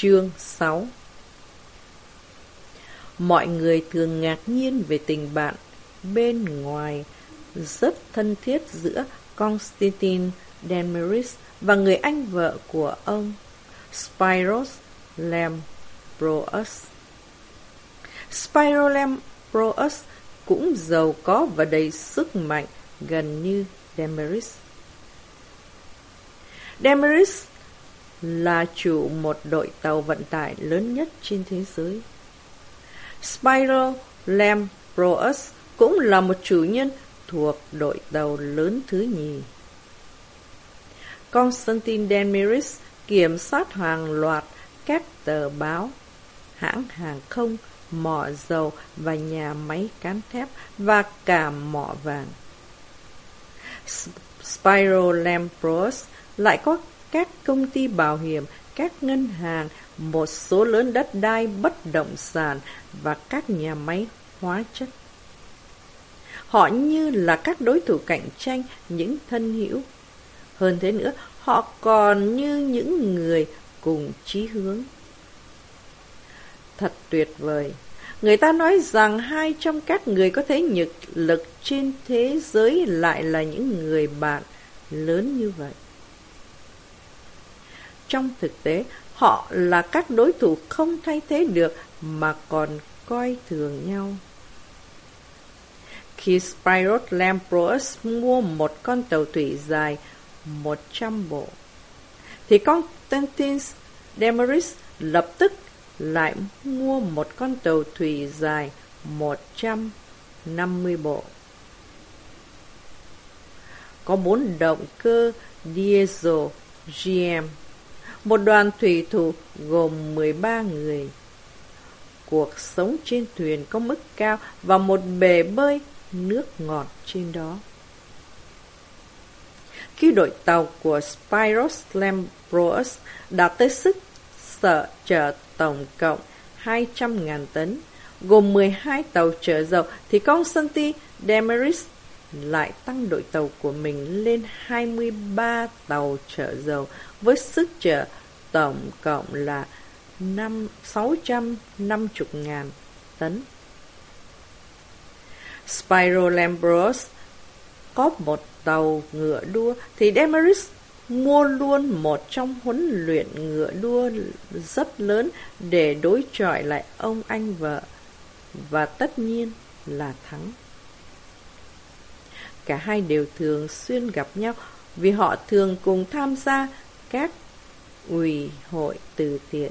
Chương 6 Mọi người thường ngạc nhiên về tình bạn bên ngoài rất thân thiết giữa Constantine Demeris và người anh vợ của ông, Spiros Lampros. Spiros Lampros cũng giàu có và đầy sức mạnh gần như Demeris. Demeris là chủ một đội tàu vận tải lớn nhất trên thế giới. Spiral Lamprous cũng là một chủ nhân thuộc đội tàu lớn thứ nhì. Constantine Demiris kiểm soát hàng loạt các tờ báo, hãng hàng không, mỏ dầu và nhà máy cán thép và cả mỏ vàng. Spiral Lampros lại có các công ty bảo hiểm, các ngân hàng, một số lớn đất đai bất động sản và các nhà máy hóa chất. Họ như là các đối thủ cạnh tranh, những thân hữu. Hơn thế nữa, họ còn như những người cùng chí hướng. Thật tuyệt vời. Người ta nói rằng hai trong các người có thế nhược lực trên thế giới lại là những người bạn lớn như vậy. Trong thực tế, họ là các đối thủ không thay thế được mà còn coi thường nhau. Khi Spyros Lamprous mua một con tàu thủy dài 100 bộ, thì Constantine Demeris lập tức lại mua một con tàu thủy dài 150 bộ. Có bốn động cơ diesel GM, một đoàn thủy thủ gồm 13 người. Cuộc sống trên thuyền có mức cao và một bể bơi nước ngọt trên đó. Khi đội tàu của Spiros Lambros đạt tới sức sợ chở tổng cộng 200.000 tấn, gồm 12 tàu chở dầu, thì Constantine Demeris lại tăng đội tàu của mình lên 23 tàu chở dầu với sức chở tổng cộng là 5, 650.000 tấn. Spyro Lambros có một tàu ngựa đua thì Demeris mua luôn một trong huấn luyện ngựa đua rất lớn để đối chọi lại ông anh vợ và tất nhiên là thắng. Cả hai đều thường xuyên gặp nhau vì họ thường cùng tham gia các ủy hội từ thiện,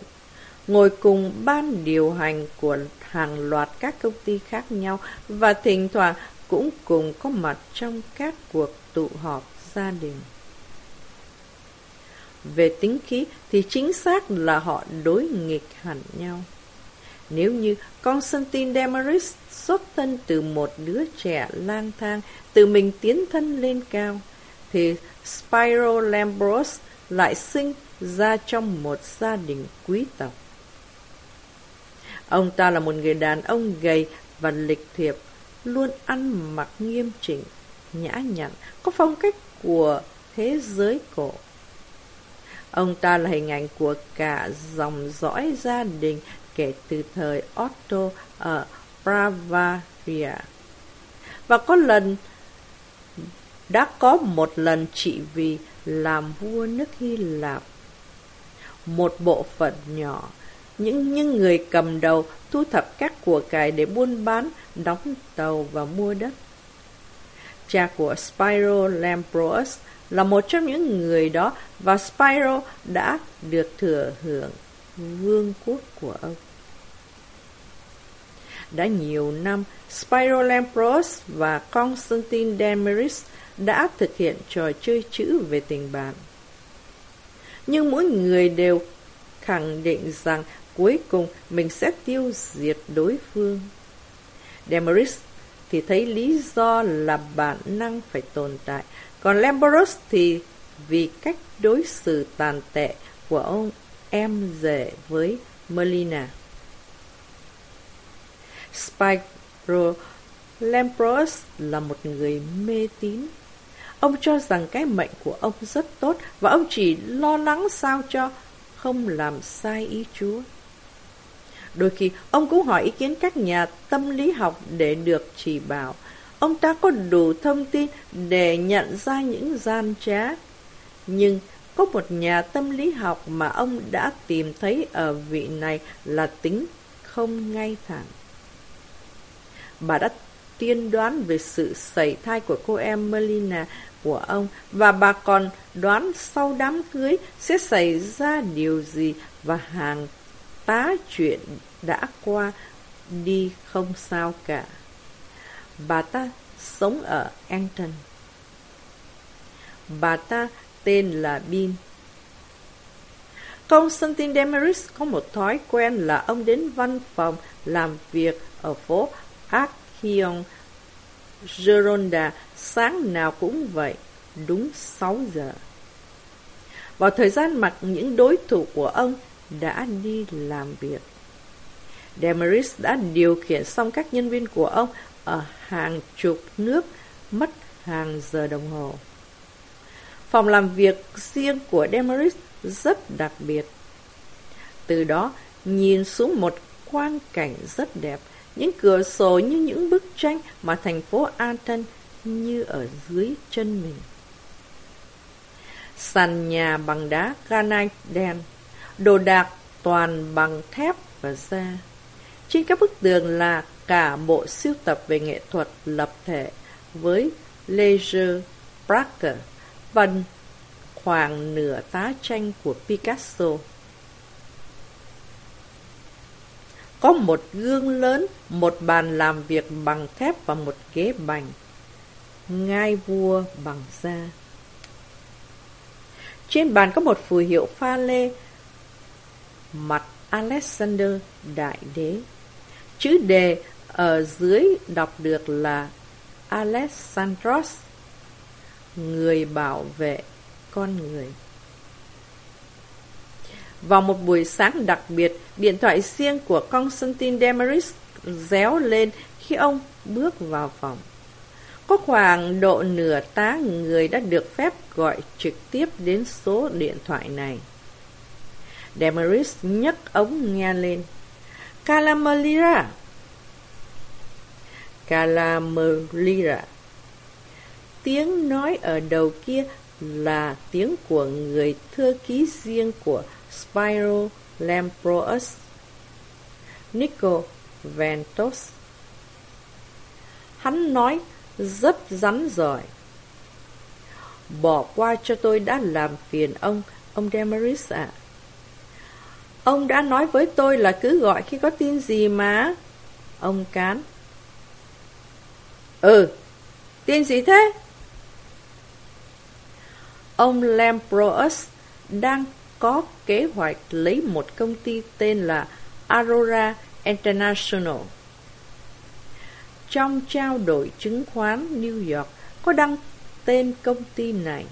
ngồi cùng ban điều hành của hàng loạt các công ty khác nhau và thỉnh thoảng cũng cùng có mặt trong các cuộc tụ họp gia đình. Về tính khí thì chính xác là họ đối nghịch hẳn nhau. Nếu như Constantine Demaris xuất thân từ một đứa trẻ lang thang, từ mình tiến thân lên cao, thì Spyro Lambros lại sinh ra trong một gia đình quý tộc. Ông ta là một người đàn ông gầy và lịch thiệp, luôn ăn mặc nghiêm chỉnh, nhã nhặn, có phong cách của thế giới cổ. Ông ta là hình ảnh của cả dòng dõi gia đình kể từ thời Otto ở Bavaria. Và có lần đã có một lần trị vì làm vua nước Hy Lạp. Một bộ phận nhỏ những những người cầm đầu thu thập các của cải để buôn bán, đóng tàu và mua đất. Cha của Spyro Lampros là một trong những người đó và Spyro đã được thừa hưởng vương quốc của ông. Đã nhiều năm, Spyro Lampros và Constantine Demeris đã thực hiện trò chơi chữ về tình bạn. Nhưng mỗi người đều khẳng định rằng cuối cùng mình sẽ tiêu diệt đối phương. Demeris thì thấy lý do là bản năng phải tồn tại, còn Lamborus thì vì cách đối xử tàn tệ của ông em rể với Melina. Spyro Lamborus là một người mê tín. Ông cho rằng cái mệnh của ông rất tốt và ông chỉ lo lắng sao cho không làm sai ý Chúa. Đôi khi, ông cũng hỏi ý kiến các nhà tâm lý học để được chỉ bảo. Ông ta có đủ thông tin để nhận ra những gian trá. Nhưng có một nhà tâm lý học mà ông đã tìm thấy ở vị này là tính không ngay thẳng. Bà đã tiên đoán về sự sẩy thai của cô em Melina, của ông, và bà còn đoán sau đám cưới sẽ xảy ra điều gì và hàng tá chuyện đã qua đi không sao cả. Bà ta sống ở Anton. Bà ta tên là Bin. Constantine Demeris có một thói quen là ông đến văn phòng làm việc ở phố Hion Geronda sáng nào cũng vậy, đúng 6 giờ. Vào thời gian mặc những đối thủ của ông đã đi làm việc. Demeris đã điều khiển xong các nhân viên của ông ở hàng chục nước, mất hàng giờ đồng hồ. Phòng làm việc riêng của Demeris rất đặc biệt. Từ đó, nhìn xuống một quang cảnh rất đẹp, những cửa sổ như những bức tranh mà thành phố Anton như ở dưới chân mình. Sàn nhà bằng đá granite đen, đồ đạc toàn bằng thép và da. Trên các bức tường là cả bộ siêu tập về nghệ thuật lập thể với Leisure Bracker và khoảng nửa tá tranh của Picasso. Có một gương lớn, một bàn làm việc bằng thép và một ghế bành. Ngai vua bằng da. Trên bàn có một phù hiệu pha lê mặt Alexander Đại Đế. Chữ đề ở dưới đọc được là Alexandros, người bảo vệ con người. Vào một buổi sáng đặc biệt, điện thoại riêng của Constantine Demeris réo lên khi ông bước vào phòng. Có khoảng độ nửa tá người đã được phép gọi trực tiếp đến số điện thoại này. Demeris nhấc ống nghe lên. Calamalira! Calamalira! Tiếng nói ở đầu kia là tiếng của người thư ký riêng của Spyro Lamprous, Nico Ventos. Hắn nói rất rắn giỏi. Bỏ qua cho tôi đã làm phiền ông, ông Demaris ạ. Ông đã nói với tôi là cứ gọi khi có tin gì mà. Ông cán. Ừ, tin gì thế? Ông Lamprous đang có kế hoạch lấy một công ty tên là Aurora International. Trong trao đổi chứng khoán New York có đăng tên công ty này.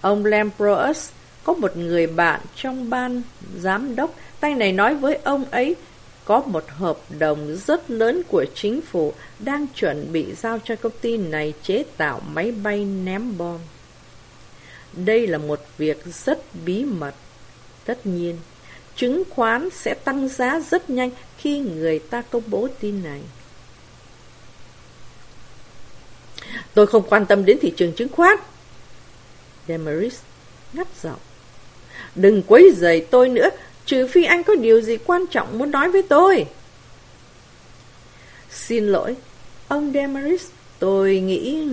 Ông Lamprous có một người bạn trong ban giám đốc, tay này nói với ông ấy có một hợp đồng rất lớn của chính phủ đang chuẩn bị giao cho công ty này chế tạo máy bay ném bom. Đây là một việc rất bí mật. Tất nhiên, chứng khoán sẽ tăng giá rất nhanh khi người ta công bố tin này. Tôi không quan tâm đến thị trường chứng khoán. Demaris ngắt giọng. Đừng quấy rầy tôi nữa, trừ phi anh có điều gì quan trọng muốn nói với tôi. Xin lỗi, ông Demaris, tôi nghĩ...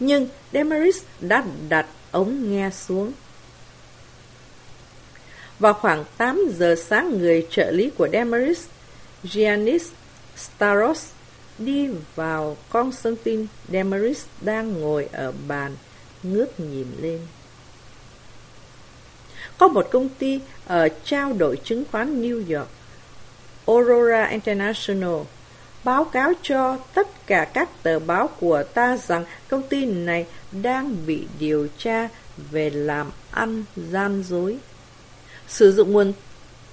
Nhưng Demaris đã đặt ống nghe xuống. Vào khoảng 8 giờ sáng người trợ lý của Demaris, Giannis Staros, đi vào Constantine Demaris đang ngồi ở bàn, ngước nhìn lên. Có một công ty ở trao đổi chứng khoán New York, Aurora International, báo cáo cho tất cả các tờ báo của ta rằng công ty này đang bị điều tra về làm ăn gian dối. Sử dụng nguồn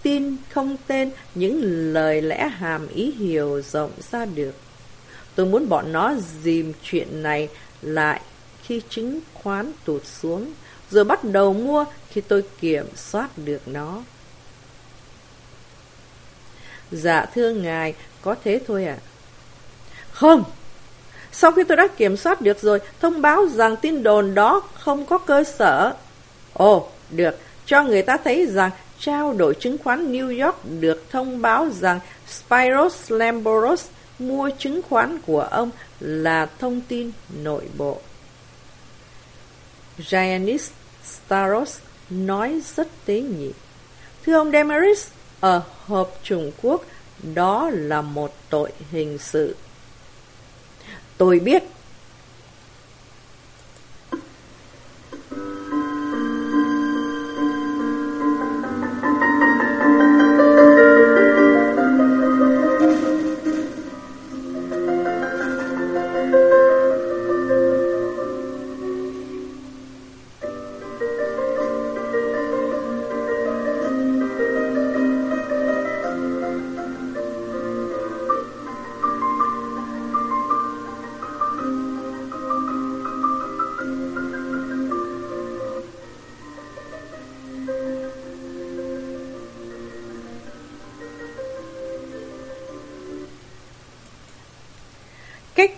tin không tên những lời lẽ hàm ý hiểu rộng ra được. Tôi muốn bọn nó dìm chuyện này lại khi chứng khoán tụt xuống, rồi bắt đầu mua khi tôi kiểm soát được nó. Dạ thưa ngài, có thế thôi à? Không! Sau khi tôi đã kiểm soát được rồi, thông báo rằng tin đồn đó không có cơ sở. Ồ, được, cho người ta thấy rằng trao đổi chứng khoán New York được thông báo rằng Spiros Lamboros mua chứng khoán của ông là thông tin nội bộ. Giannis Staros nói rất tế nhị. Thưa ông Demaris, ở Hợp Trung Quốc, đó là một tội hình sự. Tôi biết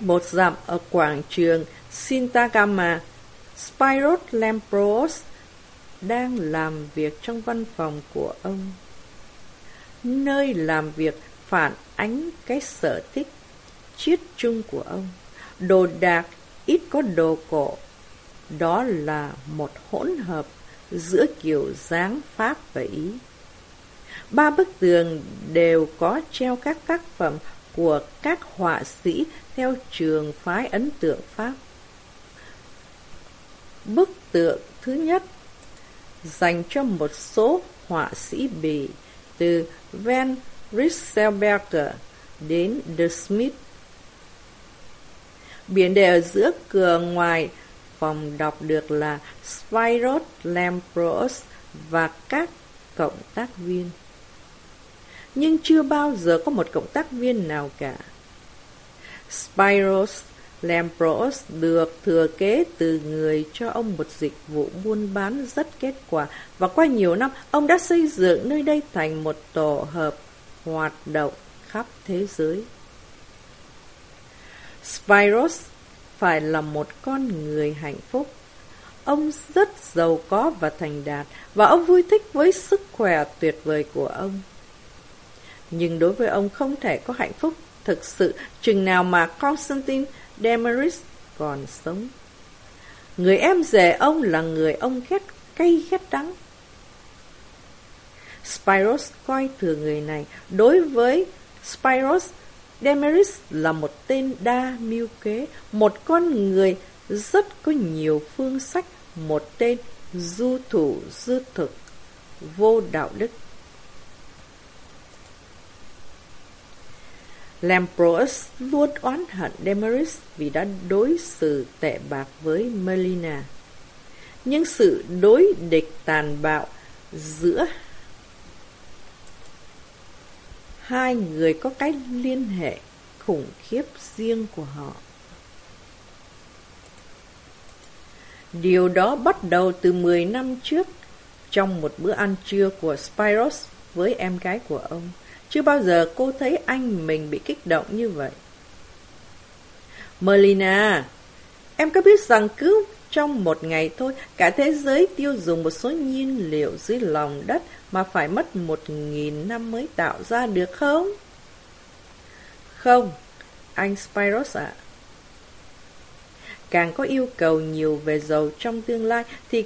một dặm ở quảng trường Shintagama, Spiros Lampros đang làm việc trong văn phòng của ông. Nơi làm việc phản ánh cái sở thích chiết chung của ông. Đồ đạc ít có đồ cổ. Đó là một hỗn hợp giữa kiểu dáng Pháp và Ý. Ba bức tường đều có treo các tác phẩm của các họa sĩ theo trường phái ấn tượng Pháp. Bức tượng thứ nhất dành cho một số họa sĩ Bỉ từ Van Rieselberger đến De Smith. Biển đề ở giữa cửa ngoài phòng đọc được là Spiros Lampros và các cộng tác viên. Nhưng chưa bao giờ có một cộng tác viên nào cả. Spiros Lampros được thừa kế từ người cho ông một dịch vụ buôn bán rất kết quả và qua nhiều năm, ông đã xây dựng nơi đây thành một tổ hợp hoạt động khắp thế giới. Spiros phải là một con người hạnh phúc. Ông rất giàu có và thành đạt, và ông vui thích với sức khỏe tuyệt vời của ông. Nhưng đối với ông không thể có hạnh phúc thực sự chừng nào mà Constantine Demaris còn sống. Người em rể ông là người ông ghét cay ghét đắng. Spiros coi thường người này. Đối với Spiros, Demaris là một tên đa mưu kế, một con người rất có nhiều phương sách, một tên du thủ dư thực, vô đạo đức. Lamprous luôn oán hận Demaris vì đã đối xử tệ bạc với Melina. Nhưng sự đối địch tàn bạo giữa hai người có cái liên hệ khủng khiếp riêng của họ. Điều đó bắt đầu từ 10 năm trước, trong một bữa ăn trưa của Spiros với em gái của ông. Chưa bao giờ cô thấy anh mình bị kích động như vậy. Melina, em có biết rằng cứ trong một ngày thôi, cả thế giới tiêu dùng một số nhiên liệu dưới lòng đất mà phải mất một nghìn năm mới tạo ra được không? Không, anh Spiros ạ. Càng có yêu cầu nhiều về dầu trong tương lai thì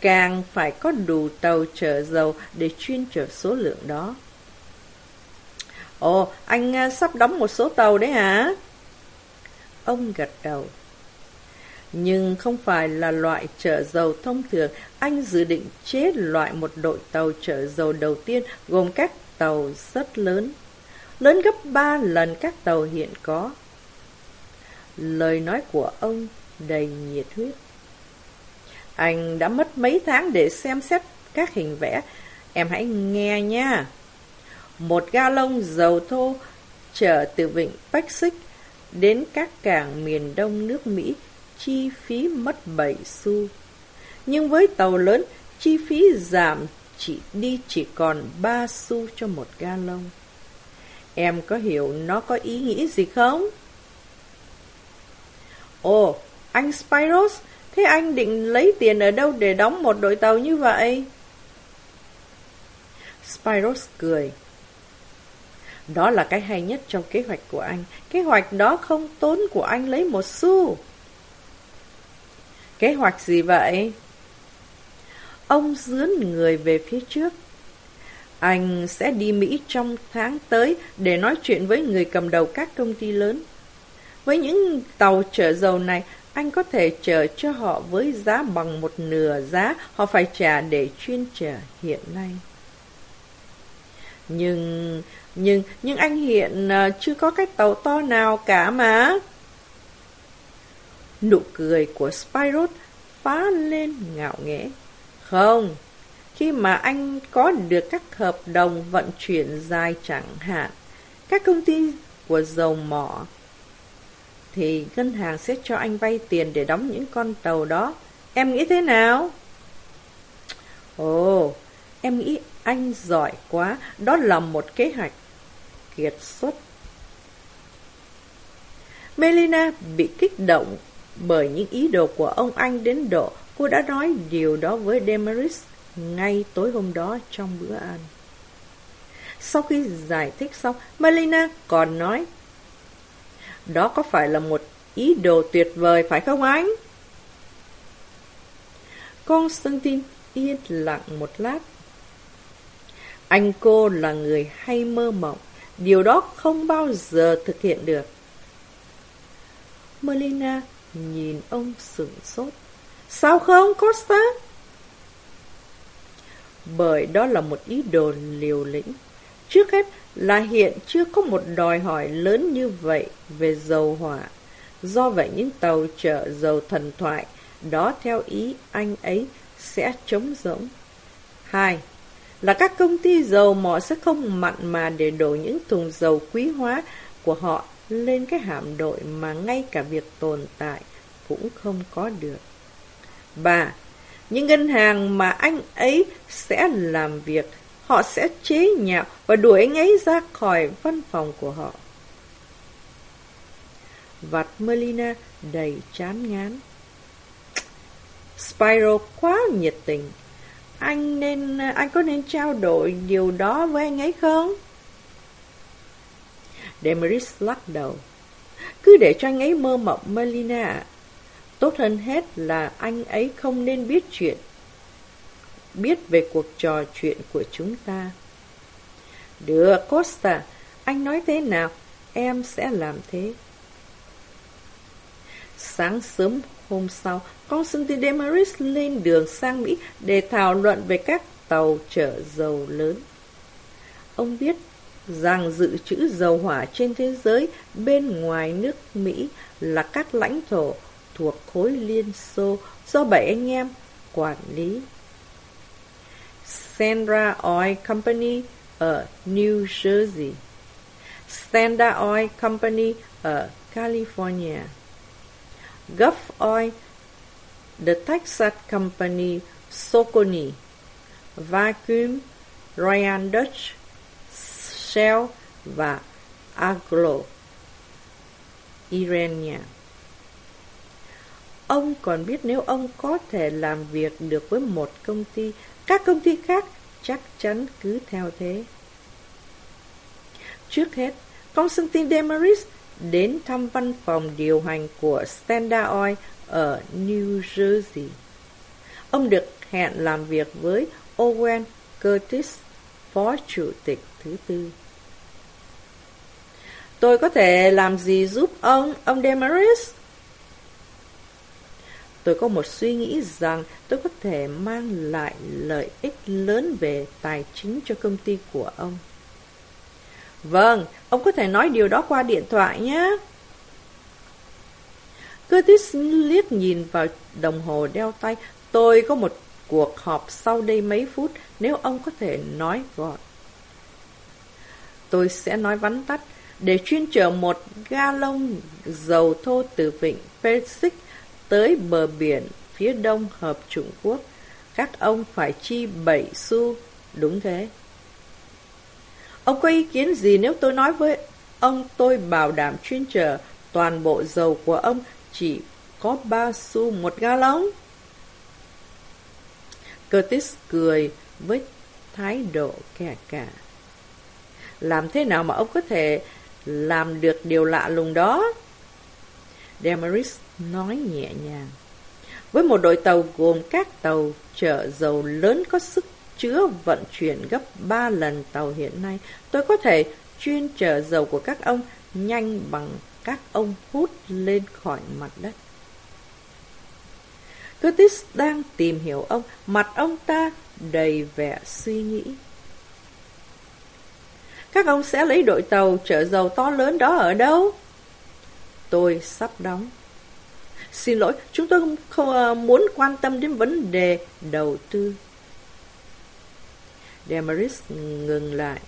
càng phải có đủ tàu chở dầu để chuyên chở số lượng đó. Ồ, anh à, sắp đóng một số tàu đấy hả? Ông gật đầu. Nhưng không phải là loại chở dầu thông thường, anh dự định chế loại một đội tàu chở dầu đầu tiên gồm các tàu rất lớn, lớn gấp ba lần các tàu hiện có. Lời nói của ông đầy nhiệt huyết. Anh đã mất mấy tháng để xem xét các hình vẽ, em hãy nghe nha một ga lông dầu thô chở từ vịnh Pacific đến các cảng miền đông nước Mỹ chi phí mất 7 xu. Nhưng với tàu lớn, chi phí giảm chỉ đi chỉ còn 3 xu cho một ga lông. Em có hiểu nó có ý nghĩa gì không? Ồ, anh Spiros, thế anh định lấy tiền ở đâu để đóng một đội tàu như vậy? Spiros cười. Đó là cái hay nhất trong kế hoạch của anh. Kế hoạch đó không tốn của anh lấy một xu. Kế hoạch gì vậy? Ông dướn người về phía trước. Anh sẽ đi Mỹ trong tháng tới để nói chuyện với người cầm đầu các công ty lớn. Với những tàu chở dầu này, anh có thể chở cho họ với giá bằng một nửa giá họ phải trả để chuyên chở hiện nay. Nhưng, nhưng, nhưng anh hiện à, chưa có cái tàu to nào cả mà. Nụ cười của Spyros phá lên ngạo nghễ. Không, khi mà anh có được các hợp đồng vận chuyển dài chẳng hạn, các công ty của dầu mỏ, thì ngân hàng sẽ cho anh vay tiền để đóng những con tàu đó. Em nghĩ thế nào? Ồ, em nghĩ anh giỏi quá, đó là một kế hoạch kiệt xuất. Melina bị kích động bởi những ý đồ của ông anh đến độ cô đã nói điều đó với Demaris ngay tối hôm đó trong bữa ăn. Sau khi giải thích xong, Melina còn nói Đó có phải là một ý đồ tuyệt vời phải không anh? Constantine yên lặng một lát anh cô là người hay mơ mộng, điều đó không bao giờ thực hiện được. Melina nhìn ông sửng sốt. Sao không, Costa? Bởi đó là một ý đồ liều lĩnh. Trước hết là hiện chưa có một đòi hỏi lớn như vậy về dầu hỏa. Do vậy những tàu chở dầu thần thoại đó theo ý anh ấy sẽ trống rỗng. Hai, là các công ty dầu mỏ sẽ không mặn mà để đổ những thùng dầu quý hóa của họ lên cái hạm đội mà ngay cả việc tồn tại cũng không có được. Ba, những ngân hàng mà anh ấy sẽ làm việc, họ sẽ chế nhạo và đuổi anh ấy ra khỏi văn phòng của họ. Vặt Melina đầy chán ngán. Spyro quá nhiệt tình, anh nên anh có nên trao đổi điều đó với anh ấy không? Demaris lắc đầu. Cứ để cho anh ấy mơ mộng Melina Tốt hơn hết là anh ấy không nên biết chuyện. Biết về cuộc trò chuyện của chúng ta. Được, Costa. Anh nói thế nào, em sẽ làm thế. Sáng sớm hôm sau, Constantine Demaris lên đường sang Mỹ để thảo luận về các tàu chở dầu lớn. Ông biết rằng dự trữ dầu hỏa trên thế giới bên ngoài nước Mỹ là các lãnh thổ thuộc khối Liên Xô do bảy anh em quản lý. Sandra Oil Company ở New Jersey, Standard Oil Company ở California, Gulf Oil The Texas Company Soconi, Vacuum, Royal Dutch, Shell và Aglo, Irania. Ông còn biết nếu ông có thể làm việc được với một công ty, các công ty khác chắc chắn cứ theo thế. Trước hết, Constantine Demaris đến thăm văn phòng điều hành của Standard Oil ở New Jersey. Ông được hẹn làm việc với Owen Curtis, phó chủ tịch thứ tư. Tôi có thể làm gì giúp ông, ông Demaris? Tôi có một suy nghĩ rằng tôi có thể mang lại lợi ích lớn về tài chính cho công ty của ông. Vâng, ông có thể nói điều đó qua điện thoại nhé. Curtis liếc nhìn vào đồng hồ đeo tay. Tôi có một cuộc họp sau đây mấy phút nếu ông có thể nói gọn. Tôi sẽ nói vắn tắt. Để chuyên chở một ga lông dầu thô từ vịnh Persic tới bờ biển phía đông hợp Trung Quốc, các ông phải chi bảy xu, đúng thế. Ông có ý kiến gì nếu tôi nói với ông tôi bảo đảm chuyên trở toàn bộ dầu của ông chỉ có ba xu một gallon? Curtis cười với thái độ kẻ cả. Làm thế nào mà ông có thể làm được điều lạ lùng đó? Demaris nói nhẹ nhàng. Với một đội tàu gồm các tàu chở dầu lớn có sức chứa vận chuyển gấp ba lần tàu hiện nay, tôi có thể chuyên chở dầu của các ông nhanh bằng các ông hút lên khỏi mặt đất. Curtis đang tìm hiểu ông, mặt ông ta đầy vẻ suy nghĩ. Các ông sẽ lấy đội tàu chở dầu to lớn đó ở đâu? Tôi sắp đóng. Xin lỗi, chúng tôi không, không uh, muốn quan tâm đến vấn đề đầu tư. Demaris ngừng lại.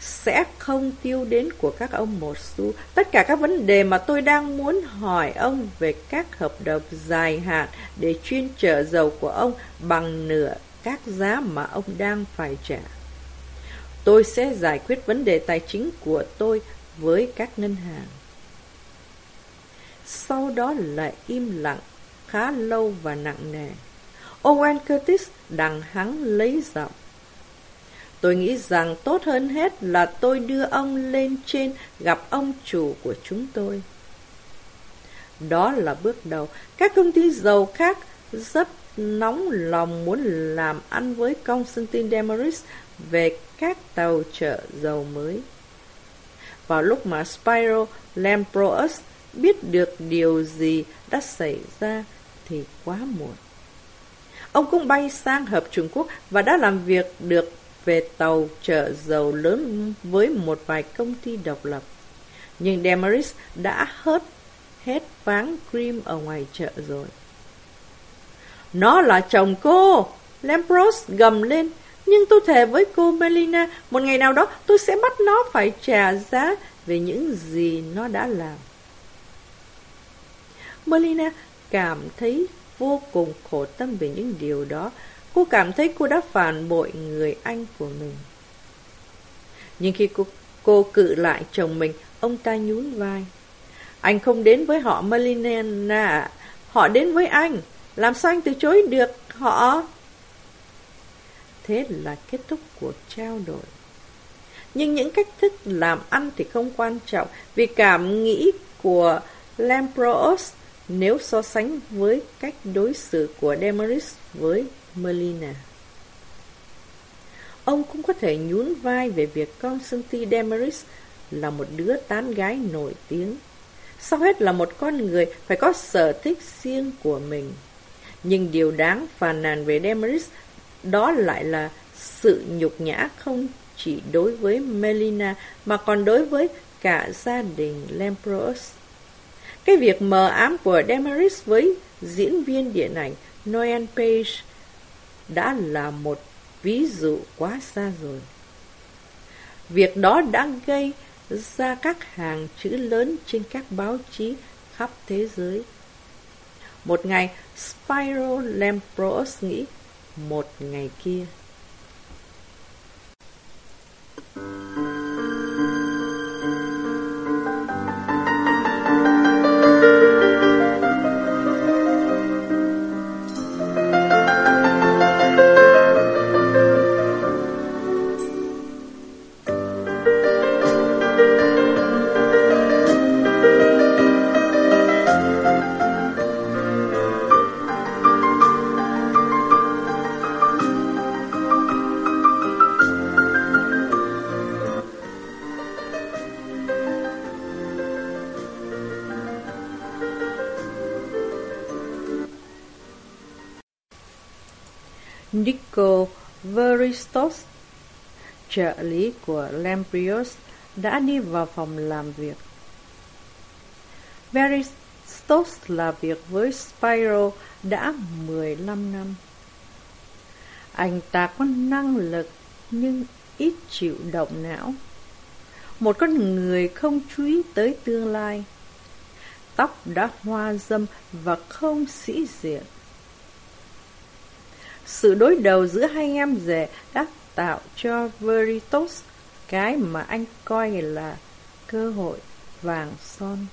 Sẽ không tiêu đến của các ông một xu. Tất cả các vấn đề mà tôi đang muốn hỏi ông về các hợp đồng dài hạn để chuyên trở dầu của ông bằng nửa các giá mà ông đang phải trả. Tôi sẽ giải quyết vấn đề tài chính của tôi với các ngân hàng. Sau đó lại im lặng, khá lâu và nặng nề. Owen Curtis đằng hắn lấy giọng. Tôi nghĩ rằng tốt hơn hết là tôi đưa ông lên trên gặp ông chủ của chúng tôi. Đó là bước đầu. Các công ty dầu khác rất nóng lòng muốn làm ăn với Constantine Demaris về các tàu chở dầu mới. Vào lúc mà Spyro Lamprous biết được điều gì đã xảy ra thì quá muộn. Ông cũng bay sang Hợp Trung Quốc và đã làm việc được về tàu chở dầu lớn với một vài công ty độc lập. Nhưng Demaris đã hớt hết váng cream ở ngoài chợ rồi. Nó là chồng cô! Lampros gầm lên. Nhưng tôi thề với cô Melina, một ngày nào đó tôi sẽ bắt nó phải trả giá về những gì nó đã làm. Melina cảm thấy vô cùng khổ tâm về những điều đó. Cô cảm thấy cô đã phản bội người anh của mình. Nhưng khi cô, cô cự lại chồng mình, ông ta nhún vai. Anh không đến với họ Melina Họ đến với anh. Làm sao anh từ chối được họ? Thế là kết thúc cuộc trao đổi. Nhưng những cách thức làm ăn thì không quan trọng vì cảm nghĩ của Lampros nếu so sánh với cách đối xử của Demeris với Melina. Ông cũng có thể nhún vai về việc Constantine Demeris là một đứa tán gái nổi tiếng. Sau hết là một con người phải có sở thích riêng của mình. Nhưng điều đáng phàn nàn về Demeris đó lại là sự nhục nhã không chỉ đối với Melina mà còn đối với cả gia đình Lampros. Cái việc mờ ám của Demaris với diễn viên điện ảnh Noel Page đã là một ví dụ quá xa rồi. Việc đó đã gây ra các hàng chữ lớn trên các báo chí khắp thế giới. Một ngày, Spyro Lampros nghĩ một ngày kia. Nico Veristos, trợ lý của Lamprios, đã đi vào phòng làm việc. Veristos làm việc với Spyro đã 15 năm. Anh ta có năng lực nhưng ít chịu động não. Một con người không chú ý tới tương lai. tóc đã hoa dâm và không sĩ diện. Sự đối đầu giữa hai anh em rể đã tạo cho Veritos cái mà anh coi là cơ hội vàng son.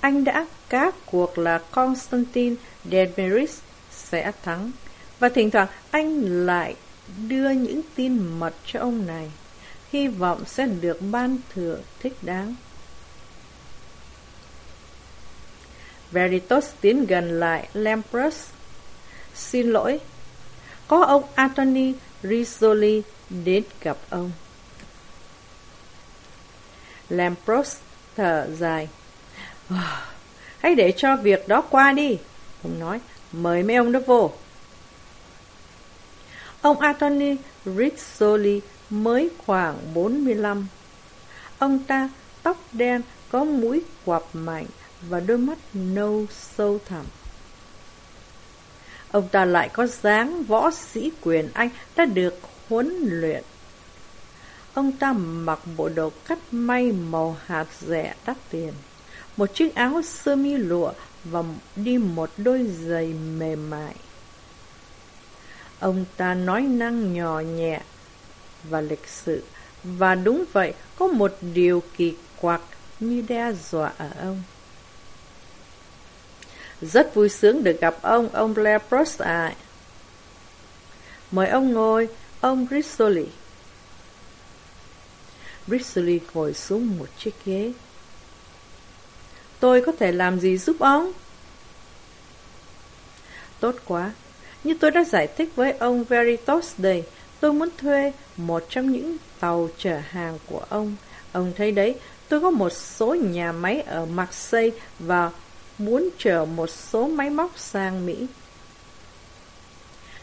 Anh đã cá cuộc là Constantine Demeris sẽ thắng, và thỉnh thoảng anh lại đưa những tin mật cho ông này, hy vọng sẽ được ban thưởng thích đáng. Veritas tiến gần lại Lamprus. Xin lỗi, có ông Anthony Rizzoli đến gặp ông. Lampros thở dài. Ờ, hãy để cho việc đó qua đi. Ông nói, mời mấy ông đó vô. Ông Anthony Rizzoli mới khoảng 45. Ông ta tóc đen, có mũi quặp mạnh và đôi mắt nâu sâu thẳm. Ông ta lại có dáng võ sĩ quyền Anh đã được huấn luyện. Ông ta mặc bộ đồ cắt may màu hạt rẻ đắt tiền, một chiếc áo sơ mi lụa và đi một đôi giày mềm mại. Ông ta nói năng nhỏ nhẹ và lịch sự, và đúng vậy, có một điều kỳ quặc như đe dọa ở ông. Rất vui sướng được gặp ông, ông Blair Prost à. Mời ông ngồi, ông Rizzoli. Rizzoli ngồi xuống một chiếc ghế. Tôi có thể làm gì giúp ông? Tốt quá. Như tôi đã giải thích với ông Veritas đây, tôi muốn thuê một trong những tàu chở hàng của ông. Ông thấy đấy, tôi có một số nhà máy ở Marseille và muốn chở một số máy móc sang Mỹ.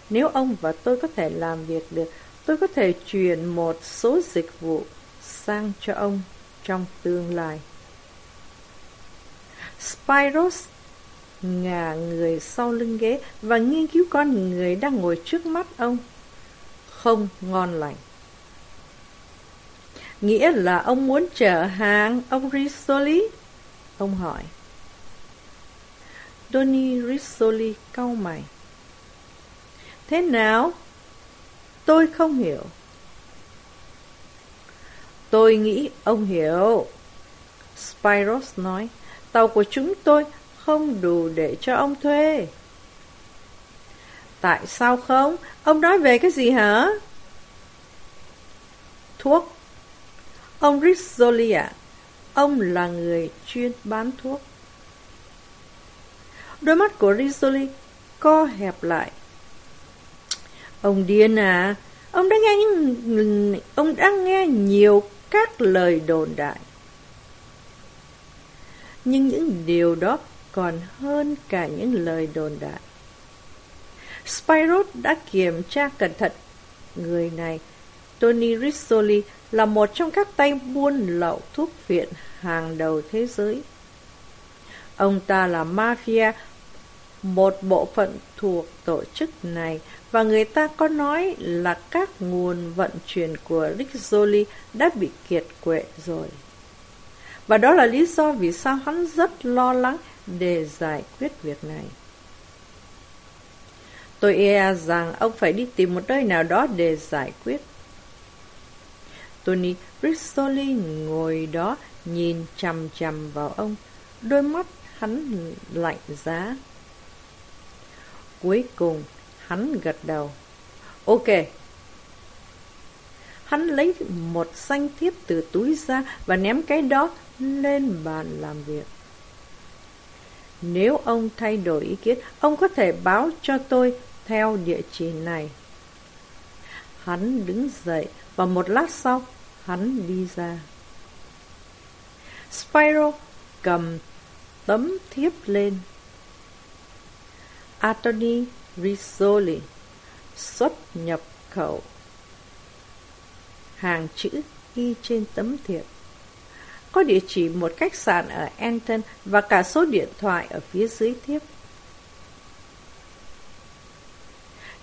Nếu ông và tôi có thể làm việc được, tôi có thể chuyển một số dịch vụ sang cho ông trong tương lai. Spiros ngả người sau lưng ghế và nghiên cứu con người đang ngồi trước mắt ông. Không ngon lành. Nghĩa là ông muốn chở hàng ông Risoli? Ông hỏi. Donny Rizzoli cau mày. Thế nào? Tôi không hiểu. Tôi nghĩ ông hiểu. Spiros nói, tàu của chúng tôi không đủ để cho ông thuê. Tại sao không? Ông nói về cái gì hả? Thuốc. Ông Rizzoli ạ, ông là người chuyên bán thuốc. Đôi mắt của Rizzoli co hẹp lại. Ông điên à, ông đã nghe những, ông đã nghe nhiều các lời đồn đại. Nhưng những điều đó còn hơn cả những lời đồn đại. Spyros đã kiểm tra cẩn thận. Người này, Tony Rizzoli, là một trong các tay buôn lậu thuốc viện hàng đầu thế giới. Ông ta là mafia một bộ phận thuộc tổ chức này và người ta có nói là các nguồn vận chuyển của Rizzoli đã bị kiệt quệ rồi. Và đó là lý do vì sao hắn rất lo lắng để giải quyết việc này. Tôi e rằng ông phải đi tìm một nơi nào đó để giải quyết. Tony Rizzoli ngồi đó nhìn chằm chằm vào ông, đôi mắt hắn lạnh giá. Cuối cùng, hắn gật đầu. Ok. Hắn lấy một xanh thiếp từ túi ra và ném cái đó lên bàn làm việc. Nếu ông thay đổi ý kiến, ông có thể báo cho tôi theo địa chỉ này. Hắn đứng dậy và một lát sau, hắn đi ra. Spyro cầm tấm thiếp lên Anthony Rizzoli xuất nhập khẩu hàng chữ ghi trên tấm thiệp có địa chỉ một khách sạn ở Anton và cả số điện thoại ở phía dưới thiếp.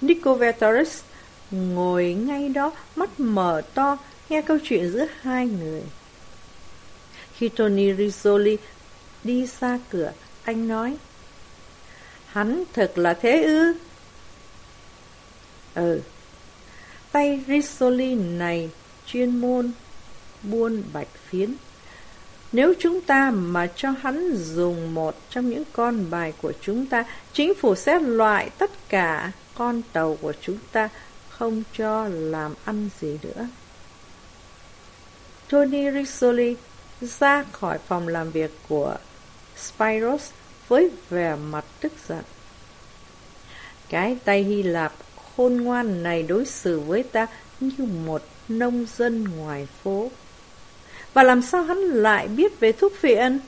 Nico Vettoris ngồi ngay đó, mắt mở to, nghe câu chuyện giữa hai người. Khi Tony Rizzoli đi xa cửa, anh nói, Hắn thật là thế ư? Ừ, tay Rizzoli này chuyên môn buôn bạch phiến. Nếu chúng ta mà cho hắn dùng một trong những con bài của chúng ta, chính phủ sẽ loại tất cả con tàu của chúng ta không cho làm ăn gì nữa. Tony Rizzoli ra khỏi phòng làm việc của Spiros với vẻ mặt tức giận. Cái tay Hy Lạp khôn ngoan này đối xử với ta như một nông dân ngoài phố. Và làm sao hắn lại biết về thuốc phiện?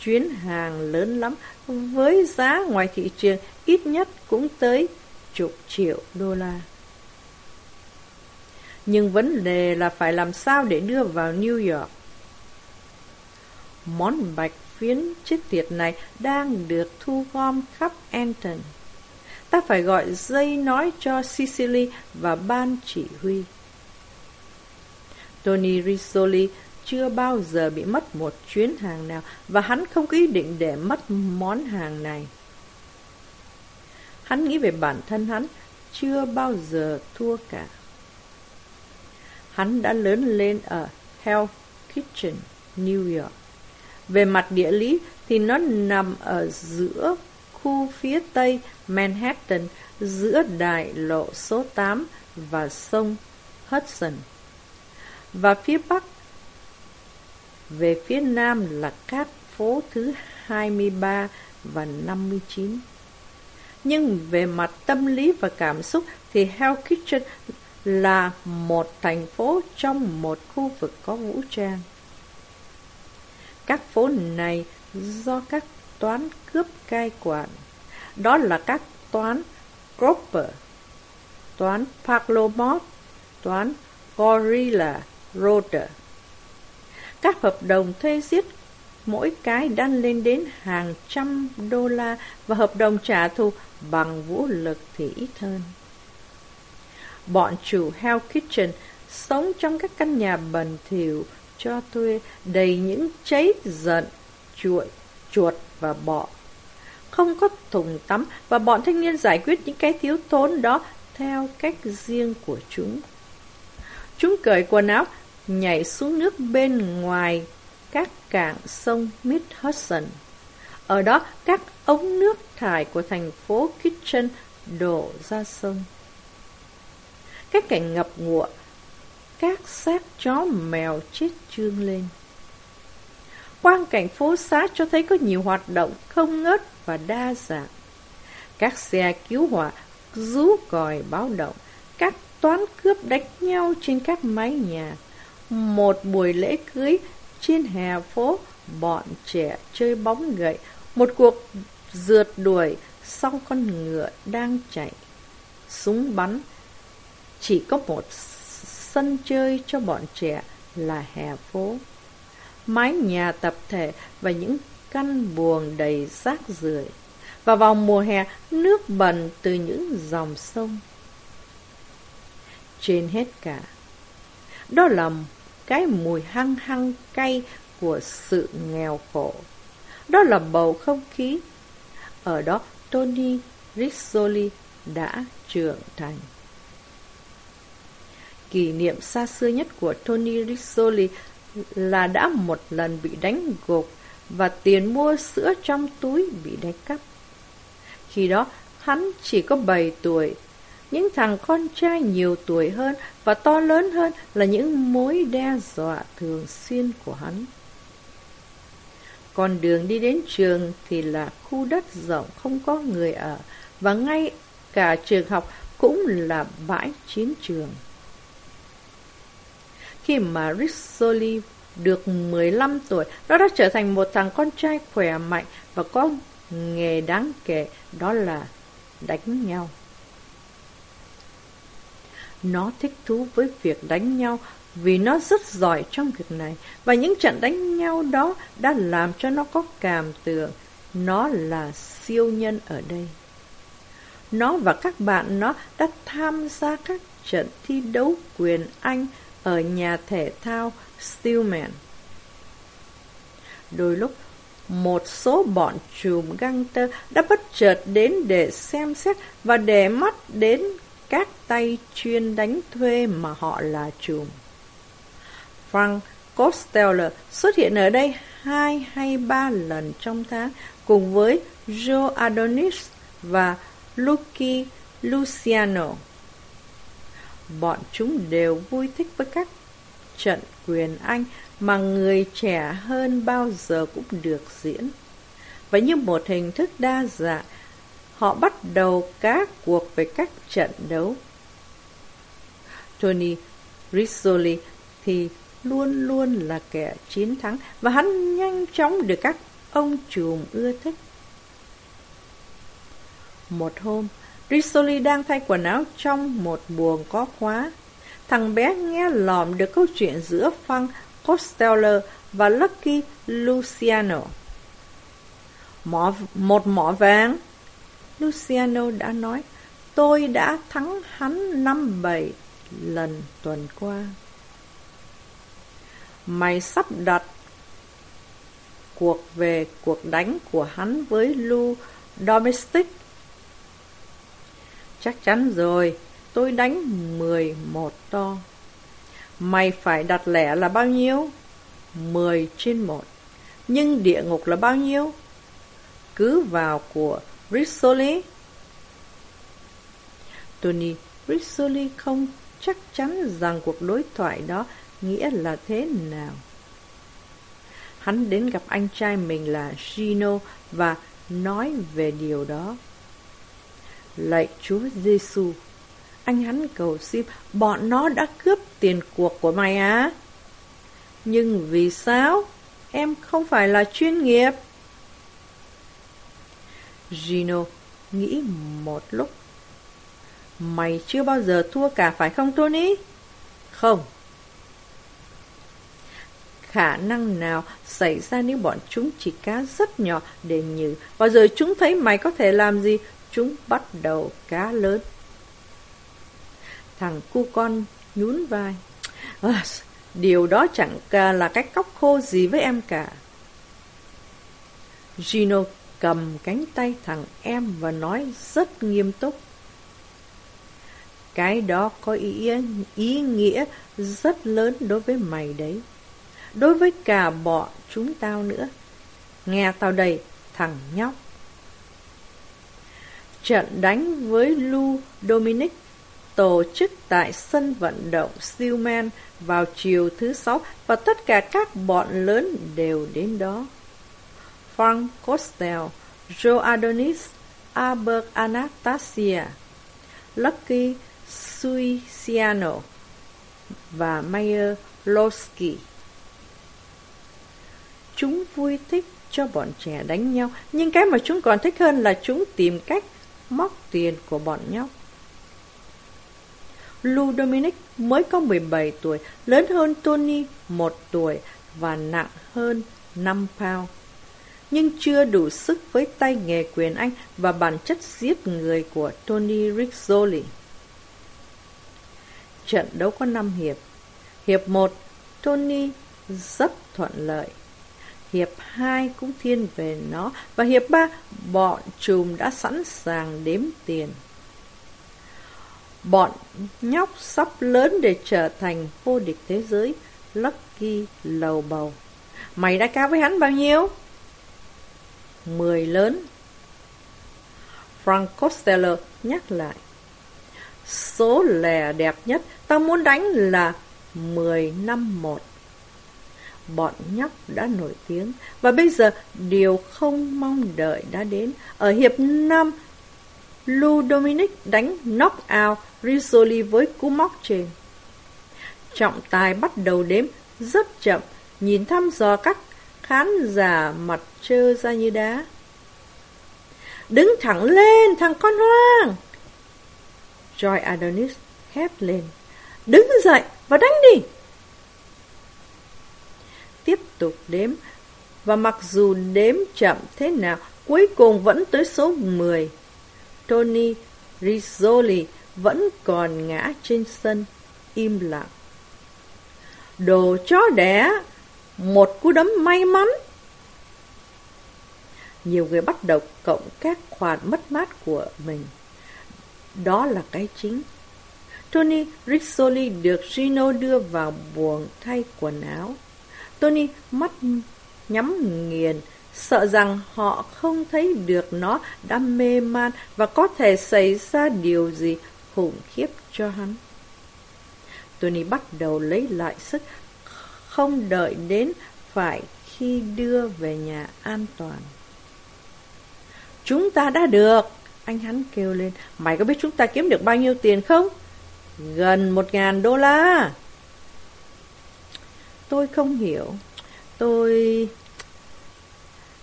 Chuyến hàng lớn lắm, với giá ngoài thị trường ít nhất cũng tới chục triệu đô la. Nhưng vấn đề là phải làm sao để đưa vào New York. Món bạch phiến chết tiệt này đang được thu gom khắp Anton. Ta phải gọi dây nói cho Sicily và ban chỉ huy. Tony Risoli chưa bao giờ bị mất một chuyến hàng nào và hắn không có ý định để mất món hàng này. Hắn nghĩ về bản thân hắn, chưa bao giờ thua cả. Hắn đã lớn lên ở Hell Kitchen, New York. Về mặt địa lý thì nó nằm ở giữa khu phía tây Manhattan, giữa đại lộ số 8 và sông Hudson. Và phía bắc về phía nam là các phố thứ 23 và 59. Nhưng về mặt tâm lý và cảm xúc thì Hell Kitchen là một thành phố trong một khu vực có vũ trang. Các phố này do các toán cướp cai quản. Đó là các toán Cropper, toán Paglomot, toán Gorilla Roder. Các hợp đồng thuê giết mỗi cái đăng lên đến hàng trăm đô la và hợp đồng trả thù bằng vũ lực thì ít hơn. Bọn chủ Hell Kitchen sống trong các căn nhà bần thỉu cho thuê đầy những cháy giận, chuội, chuột và bọ. Không có thùng tắm và bọn thanh niên giải quyết những cái thiếu thốn đó theo cách riêng của chúng. Chúng cởi quần áo, nhảy xuống nước bên ngoài các cảng sông Mid Hudson. Ở đó, các ống nước thải của thành phố Kitchen đổ ra sông. Các cảnh ngập ngụa, các xác chó mèo chết trương lên. Quang cảnh phố xá cho thấy có nhiều hoạt động không ngớt và đa dạng. Các xe cứu hỏa rú còi báo động, các toán cướp đánh nhau trên các mái nhà. Một buổi lễ cưới trên hè phố, bọn trẻ chơi bóng gậy, một cuộc rượt đuổi sau con ngựa đang chạy. Súng bắn, chỉ có một sân chơi cho bọn trẻ là hè phố. Mái nhà tập thể và những căn buồng đầy rác rưởi. Và vào mùa hè, nước bẩn từ những dòng sông. Trên hết cả, đó là cái mùi hăng hăng cay của sự nghèo khổ. Đó là bầu không khí. Ở đó, Tony Rizzoli đã trưởng thành. Kỷ niệm xa xưa nhất của Tony Rizzoli là đã một lần bị đánh gục và tiền mua sữa trong túi bị đánh cắp. Khi đó, hắn chỉ có 7 tuổi. Những thằng con trai nhiều tuổi hơn và to lớn hơn là những mối đe dọa thường xuyên của hắn. Còn đường đi đến trường thì là khu đất rộng không có người ở và ngay cả trường học cũng là bãi chiến trường. Khi mà Rizzoli được 15 tuổi, nó đã trở thành một thằng con trai khỏe mạnh và có nghề đáng kể, đó là đánh nhau. Nó thích thú với việc đánh nhau vì nó rất giỏi trong việc này và những trận đánh nhau đó đã làm cho nó có cảm tưởng nó là siêu nhân ở đây. Nó và các bạn nó đã tham gia các trận thi đấu quyền Anh ở nhà thể thao Stillman. Đôi lúc, một số bọn chùm găng tơ đã bất chợt đến để xem xét và để mắt đến các tay chuyên đánh thuê mà họ là chùm. Frank Costello xuất hiện ở đây hai hay ba lần trong tháng cùng với Joe Adonis và Lucky Luciano. Bọn chúng đều vui thích với các trận quyền Anh mà người trẻ hơn bao giờ cũng được diễn. Và như một hình thức đa dạng, họ bắt đầu các cuộc về các trận đấu. Tony Rizzoli thì luôn luôn là kẻ chiến thắng và hắn nhanh chóng được các ông trùm ưa thích. Một hôm, Risoli đang thay quần áo trong một buồng có khóa. Thằng bé nghe lòm được câu chuyện giữa Frank Costello và Lucky Luciano. Mỏ, một mỏ vàng. Luciano đã nói, tôi đã thắng hắn năm bảy lần tuần qua. Mày sắp đặt cuộc về cuộc đánh của hắn với Lu Domestic. Chắc chắn rồi, tôi đánh mười một to. Mày phải đặt lẻ là bao nhiêu? Mười trên một. Nhưng địa ngục là bao nhiêu? Cứ vào của Rizzoli. Tony Rizzoli không chắc chắn rằng cuộc đối thoại đó nghĩa là thế nào. Hắn đến gặp anh trai mình là Gino và nói về điều đó. Lạy Chúa Giêsu, anh hắn cầu xin, bọn nó đã cướp tiền cuộc của mày á. Nhưng vì sao? Em không phải là chuyên nghiệp. Gino nghĩ một lúc. Mày chưa bao giờ thua cả phải không Tony? Không. Khả năng nào xảy ra nếu bọn chúng chỉ cá rất nhỏ để nhử, và giờ chúng thấy mày có thể làm gì, chúng bắt đầu cá lớn. Thằng cu con nhún vai. À, điều đó chẳng là cái cóc khô gì với em cả. Gino cầm cánh tay thằng em và nói rất nghiêm túc. Cái đó có ý, ý nghĩa rất lớn đối với mày đấy. Đối với cả bọn chúng tao nữa. Nghe tao đây, thằng nhóc. Trận đánh với Lu Dominic tổ chức tại sân vận động Stillman vào chiều thứ sáu và tất cả các bọn lớn đều đến đó. Frank Costello, Joe Adonis, Albert Anastasia, Lucky Suiciano và Mayer Losky. Chúng vui thích cho bọn trẻ đánh nhau, nhưng cái mà chúng còn thích hơn là chúng tìm cách móc tiền của bọn nhóc. Lou Dominic mới có 17 tuổi, lớn hơn Tony 1 tuổi và nặng hơn 5 pound. Nhưng chưa đủ sức với tay nghề quyền Anh và bản chất giết người của Tony Rizzoli. Trận đấu có 5 hiệp. Hiệp 1, Tony rất thuận lợi. Hiệp 2 cũng thiên về nó và hiệp 3 bọn trùm đã sẵn sàng đếm tiền. Bọn nhóc sắp lớn để trở thành vô địch thế giới, Lucky lầu bầu. Mày đã cao với hắn bao nhiêu? Mười lớn. Frank Costello nhắc lại. Số lẻ đẹp nhất tao muốn đánh là mười năm một bọn nhóc đã nổi tiếng và bây giờ điều không mong đợi đã đến. Ở hiệp 5, Lou Dominic đánh knock out Rizzoli với cú móc trên. Trọng tài bắt đầu đếm rất chậm, nhìn thăm dò các khán giả mặt trơ ra như đá. Đứng thẳng lên, thằng con hoang! Joy Adonis hét lên. Đứng dậy và đánh đi! Tiếp tục đếm. Và mặc dù đếm chậm thế nào, cuối cùng vẫn tới số 10. Tony Rizzoli vẫn còn ngã trên sân, im lặng. Đồ chó đẻ, một cú đấm may mắn. nhiều người bắt đầu cộng các khoản mất mát của mình. Đó là cái chính. Tony Rizzoli được Gino đưa vào buồng thay quần áo. Tony mắt nhắm nghiền, sợ rằng họ không thấy được nó đã mê man và có thể xảy ra điều gì khủng khiếp cho hắn. Tony bắt đầu lấy lại sức, không đợi đến phải khi đưa về nhà an toàn. Chúng ta đã được! Anh hắn kêu lên. Mày có biết chúng ta kiếm được bao nhiêu tiền không? Gần một ngàn đô la. Tôi không hiểu. Tôi...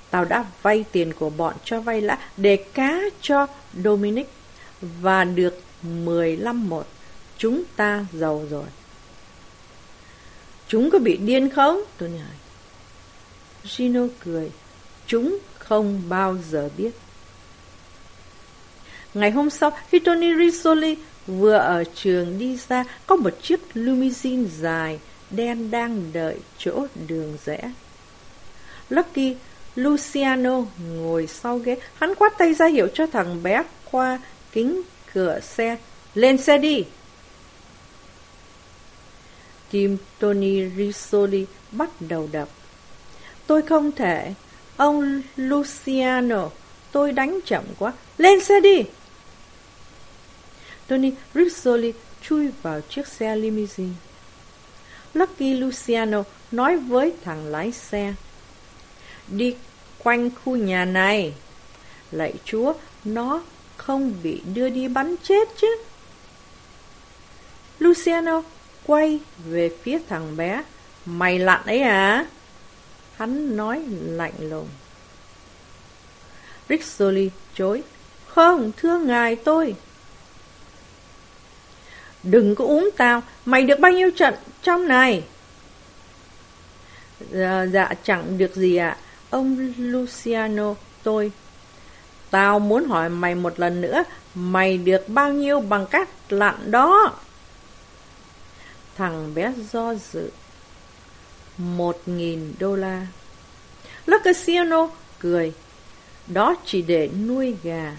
Tao đã vay tiền của bọn cho vay lãi để cá cho Dominic và được 15 một. Chúng ta giàu rồi. Chúng có bị điên không? Tôi hỏi. Gino cười. Chúng không bao giờ biết. Ngày hôm sau, khi Tony Risoli vừa ở trường đi ra, có một chiếc limousine dài, đen đang đợi chỗ đường rẽ. Lucky Luciano ngồi sau ghế, hắn quát tay ra hiệu cho thằng bé qua kính cửa xe. Lên xe đi! Tim Tony Risoli bắt đầu đập. Tôi không thể. Ông Luciano, tôi đánh chậm quá. Lên xe đi! Tony Risoli chui vào chiếc xe limousine. Lucky Luciano nói với thằng lái xe. Đi quanh khu nhà này. Lạy chúa, nó không bị đưa đi bắn chết chứ. Luciano quay về phía thằng bé. Mày lặn ấy à? Hắn nói lạnh lùng. Rizzoli chối. Không, thưa ngài tôi. Đừng có uống tao, mày được bao nhiêu trận trong này? Dạ, dạ chẳng được gì ạ. Ông Luciano, tôi. Tao muốn hỏi mày một lần nữa, mày được bao nhiêu bằng cách lặn đó? Thằng bé do dự. Một nghìn đô la. Luciano cười. Đó chỉ để nuôi gà.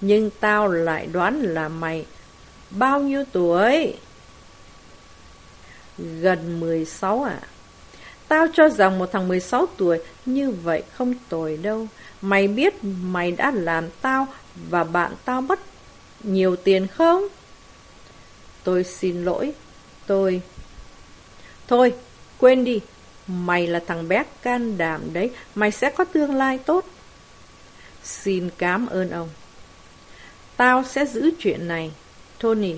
Nhưng tao lại đoán là mày Bao nhiêu tuổi? Gần 16 ạ. À? Tao cho rằng một thằng 16 tuổi như vậy không tồi đâu. Mày biết mày đã làm tao và bạn tao mất nhiều tiền không? Tôi xin lỗi. Tôi... Thôi, quên đi. Mày là thằng bé can đảm đấy. Mày sẽ có tương lai tốt. Xin cảm ơn ông. Tao sẽ giữ chuyện này. Tony,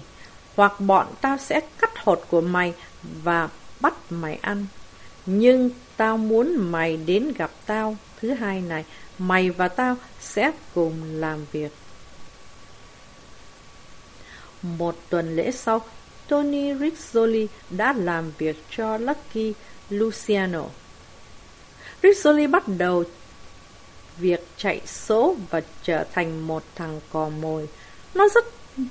hoặc bọn tao sẽ cắt hột của mày và bắt mày ăn. Nhưng tao muốn mày đến gặp tao thứ hai này, mày và tao sẽ cùng làm việc. Một tuần lễ sau, Tony Rizzoli đã làm việc cho Lucky Luciano. Rizzoli bắt đầu việc chạy số và trở thành một thằng cò mồi. Nó rất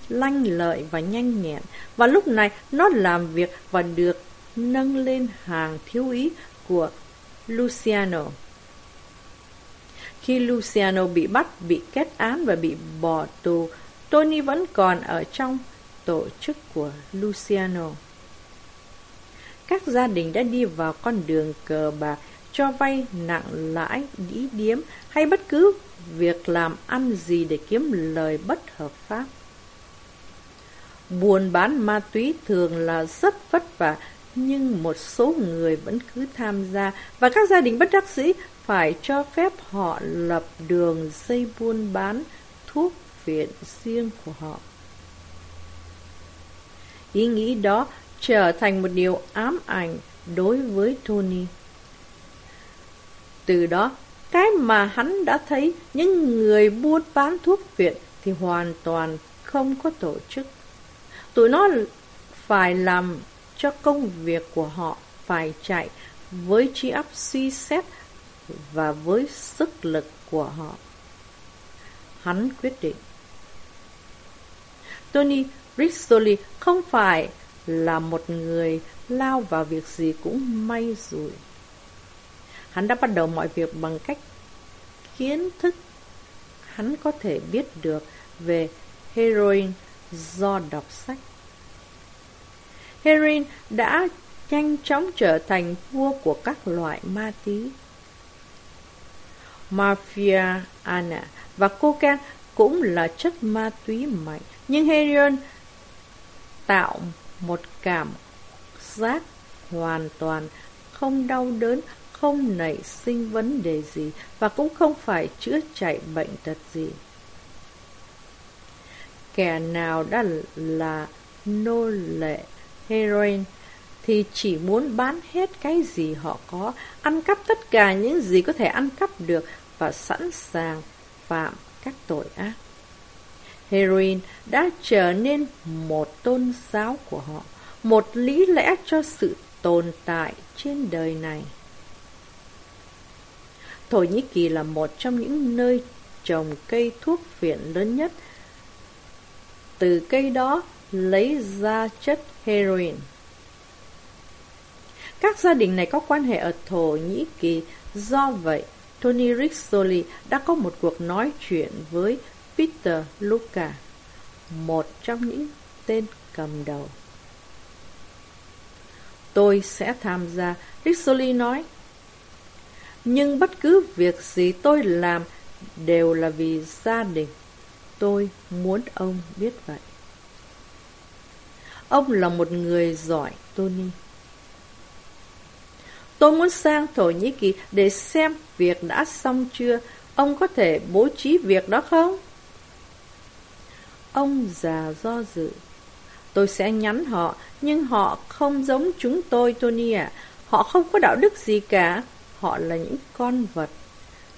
lanh lợi và nhanh nhẹn, và lúc này nó làm việc và được nâng lên hàng thiếu ý của Luciano. Khi Luciano bị bắt, bị kết án và bị bỏ tù, Tony vẫn còn ở trong tổ chức của Luciano. Các gia đình đã đi vào con đường cờ bạc, cho vay nặng lãi, đĩ điếm hay bất cứ việc làm ăn gì để kiếm lời bất hợp pháp. Buôn bán ma túy thường là rất vất vả, nhưng một số người vẫn cứ tham gia và các gia đình bất đắc dĩ phải cho phép họ lập đường dây buôn bán thuốc viện riêng của họ. Ý nghĩ đó trở thành một điều ám ảnh đối với Tony. Từ đó, cái mà hắn đã thấy những người buôn bán thuốc viện thì hoàn toàn không có tổ chức. Tụi nó phải làm cho công việc của họ phải chạy với trí óc suy xét và với sức lực của họ. Hắn quyết định. Tony Rizzoli không phải là một người lao vào việc gì cũng may rủi. Hắn đã bắt đầu mọi việc bằng cách kiến thức hắn có thể biết được về heroin do đọc sách. Heroin đã nhanh chóng trở thành vua của các loại ma túy. Mafia Anna và cocaine cũng là chất ma túy mạnh, nhưng heroin tạo một cảm giác hoàn toàn không đau đớn, không nảy sinh vấn đề gì và cũng không phải chữa chạy bệnh tật gì. Kẻ nào đã là nô lệ heroin thì chỉ muốn bán hết cái gì họ có, ăn cắp tất cả những gì có thể ăn cắp được và sẵn sàng phạm các tội ác. Heroin đã trở nên một tôn giáo của họ, một lý lẽ cho sự tồn tại trên đời này. Thổ Nhĩ Kỳ là một trong những nơi trồng cây thuốc viện lớn nhất. Từ cây đó lấy ra chất heroin. Các gia đình này có quan hệ ở Thổ Nhĩ Kỳ, do vậy Tony Rizzoli đã có một cuộc nói chuyện với Peter Luca, một trong những tên cầm đầu. Tôi sẽ tham gia, Rizzoli nói. Nhưng bất cứ việc gì tôi làm đều là vì gia đình. Tôi muốn ông biết vậy. Ông là một người giỏi, Tony. Tôi muốn sang Thổ Nhĩ Kỳ để xem việc đã xong chưa. Ông có thể bố trí việc đó không? Ông già do dự. Tôi sẽ nhắn họ, nhưng họ không giống chúng tôi, Tony ạ. Họ không có đạo đức gì cả. Họ là những con vật.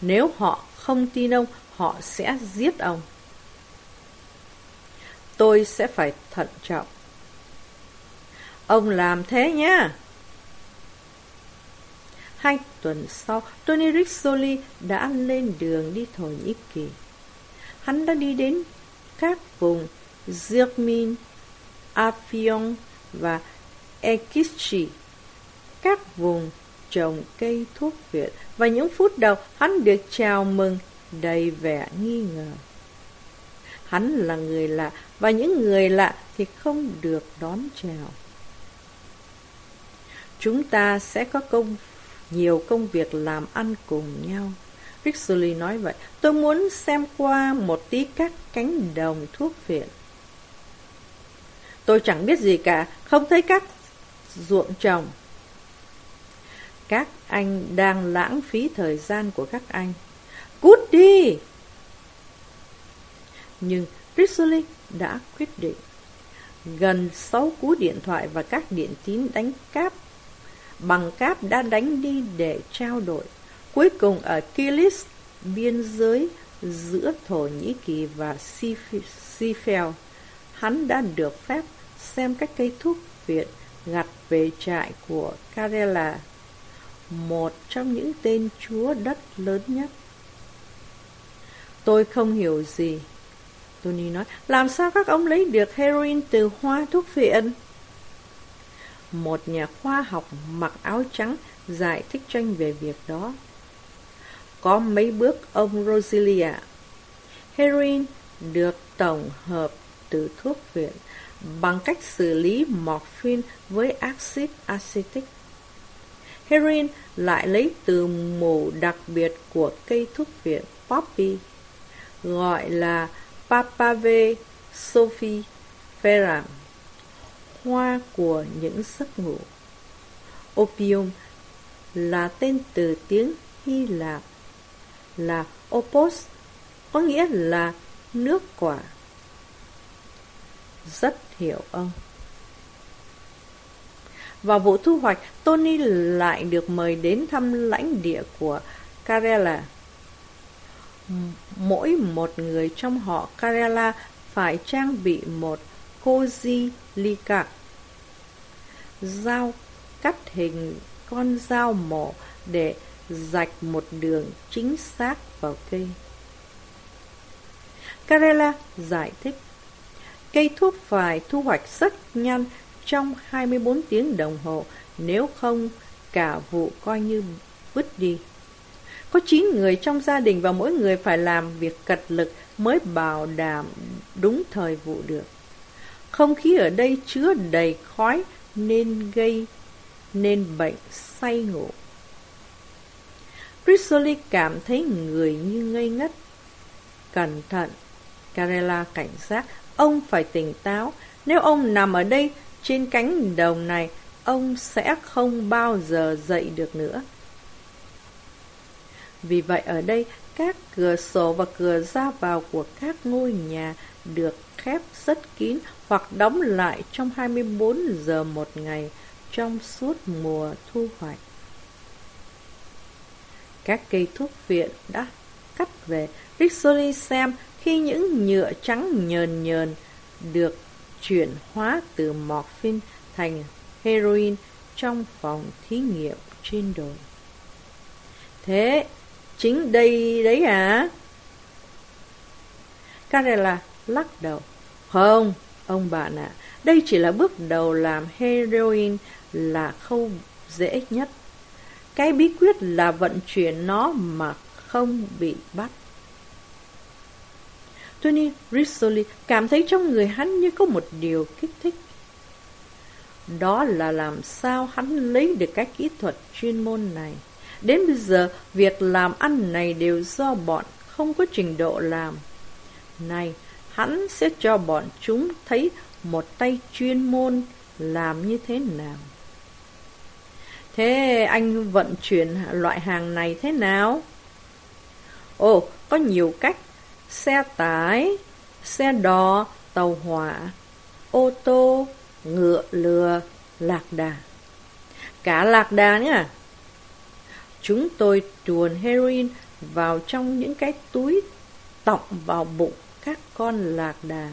Nếu họ không tin ông, họ sẽ giết ông. Tôi sẽ phải thận trọng. Ông làm thế nhá. Hai tuần sau, Tony Rizzoli đã lên đường đi Thổ Nhĩ Kỳ. Hắn đã đi đến các vùng Zirmin, Afion và Ekischi, các vùng trồng cây thuốc viện và những phút đầu hắn được chào mừng đầy vẻ nghi ngờ. Hắn là người lạ và những người lạ thì không được đón chào. Chúng ta sẽ có công nhiều công việc làm ăn cùng nhau. Rixley nói vậy. Tôi muốn xem qua một tí các cánh đồng thuốc viện. Tôi chẳng biết gì cả, không thấy các ruộng trồng. Các anh đang lãng phí thời gian của các anh. Cút đi! Nhưng Rizzoli đã quyết định. Gần sáu cú điện thoại và các điện tín đánh cáp bằng cáp đã đánh đi để trao đổi. Cuối cùng ở Kilis, biên giới giữa Thổ Nhĩ Kỳ và Sifel, hắn đã được phép xem các cây thuốc viện gặt về trại của Karela, một trong những tên chúa đất lớn nhất. Tôi không hiểu gì. Tony nói, làm sao các ông lấy được heroin từ hoa thuốc phiện Một nhà khoa học mặc áo trắng giải thích cho anh về việc đó. Có mấy bước ông Rosilia. Heroin được tổng hợp từ thuốc viện bằng cách xử lý morphine với axit acetic. Heroin lại lấy từ mù đặc biệt của cây thuốc viện poppy, gọi là Papave Sophie Ferram hoa của những giấc ngủ. Opium là tên từ tiếng Hy Lạp, là opos, có nghĩa là nước quả. Rất hiểu ông. Vào vụ thu hoạch, Tony lại được mời đến thăm lãnh địa của Karela. Mỗi một người trong họ Karela phải trang bị một Koji Lika dao cắt hình con dao mổ để rạch một đường chính xác vào cây. Karela giải thích, cây thuốc phải thu hoạch rất nhanh trong 24 tiếng đồng hồ, nếu không cả vụ coi như vứt đi. Có 9 người trong gia đình và mỗi người phải làm việc cật lực mới bảo đảm đúng thời vụ được. Không khí ở đây chứa đầy khói nên gây nên bệnh say ngủ. Rizzoli cảm thấy người như ngây ngất. Cẩn thận, Carella cảnh giác, ông phải tỉnh táo. Nếu ông nằm ở đây trên cánh đồng này, ông sẽ không bao giờ dậy được nữa. Vì vậy ở đây, các cửa sổ và cửa ra vào của các ngôi nhà được khép rất kín hoặc đóng lại trong 24 giờ một ngày trong suốt mùa thu hoạch. Các cây thuốc viện đã cắt về. Rixoli xem khi những nhựa trắng nhờn nhờn được chuyển hóa từ morphine thành heroin trong phòng thí nghiệm trên đồi. Thế, chính đây đấy à? Carella lắc đầu. Không, ông bạn ạ, à, đây chỉ là bước đầu làm heroin là khâu dễ nhất. Cái bí quyết là vận chuyển nó mà không bị bắt. Tony Rizzoli cảm thấy trong người hắn như có một điều kích thích. Đó là làm sao hắn lấy được cái kỹ thuật chuyên môn này. Đến bây giờ, việc làm ăn này đều do bọn không có trình độ làm. Này, hắn sẽ cho bọn chúng thấy một tay chuyên môn làm như thế nào. Thế anh vận chuyển loại hàng này thế nào? Ồ, có nhiều cách. Xe tải, xe đò, tàu hỏa, ô tô, ngựa lừa, lạc đà. Cả lạc đà nhá. Chúng tôi tuồn heroin vào trong những cái túi tọng vào bụng các con lạc đà.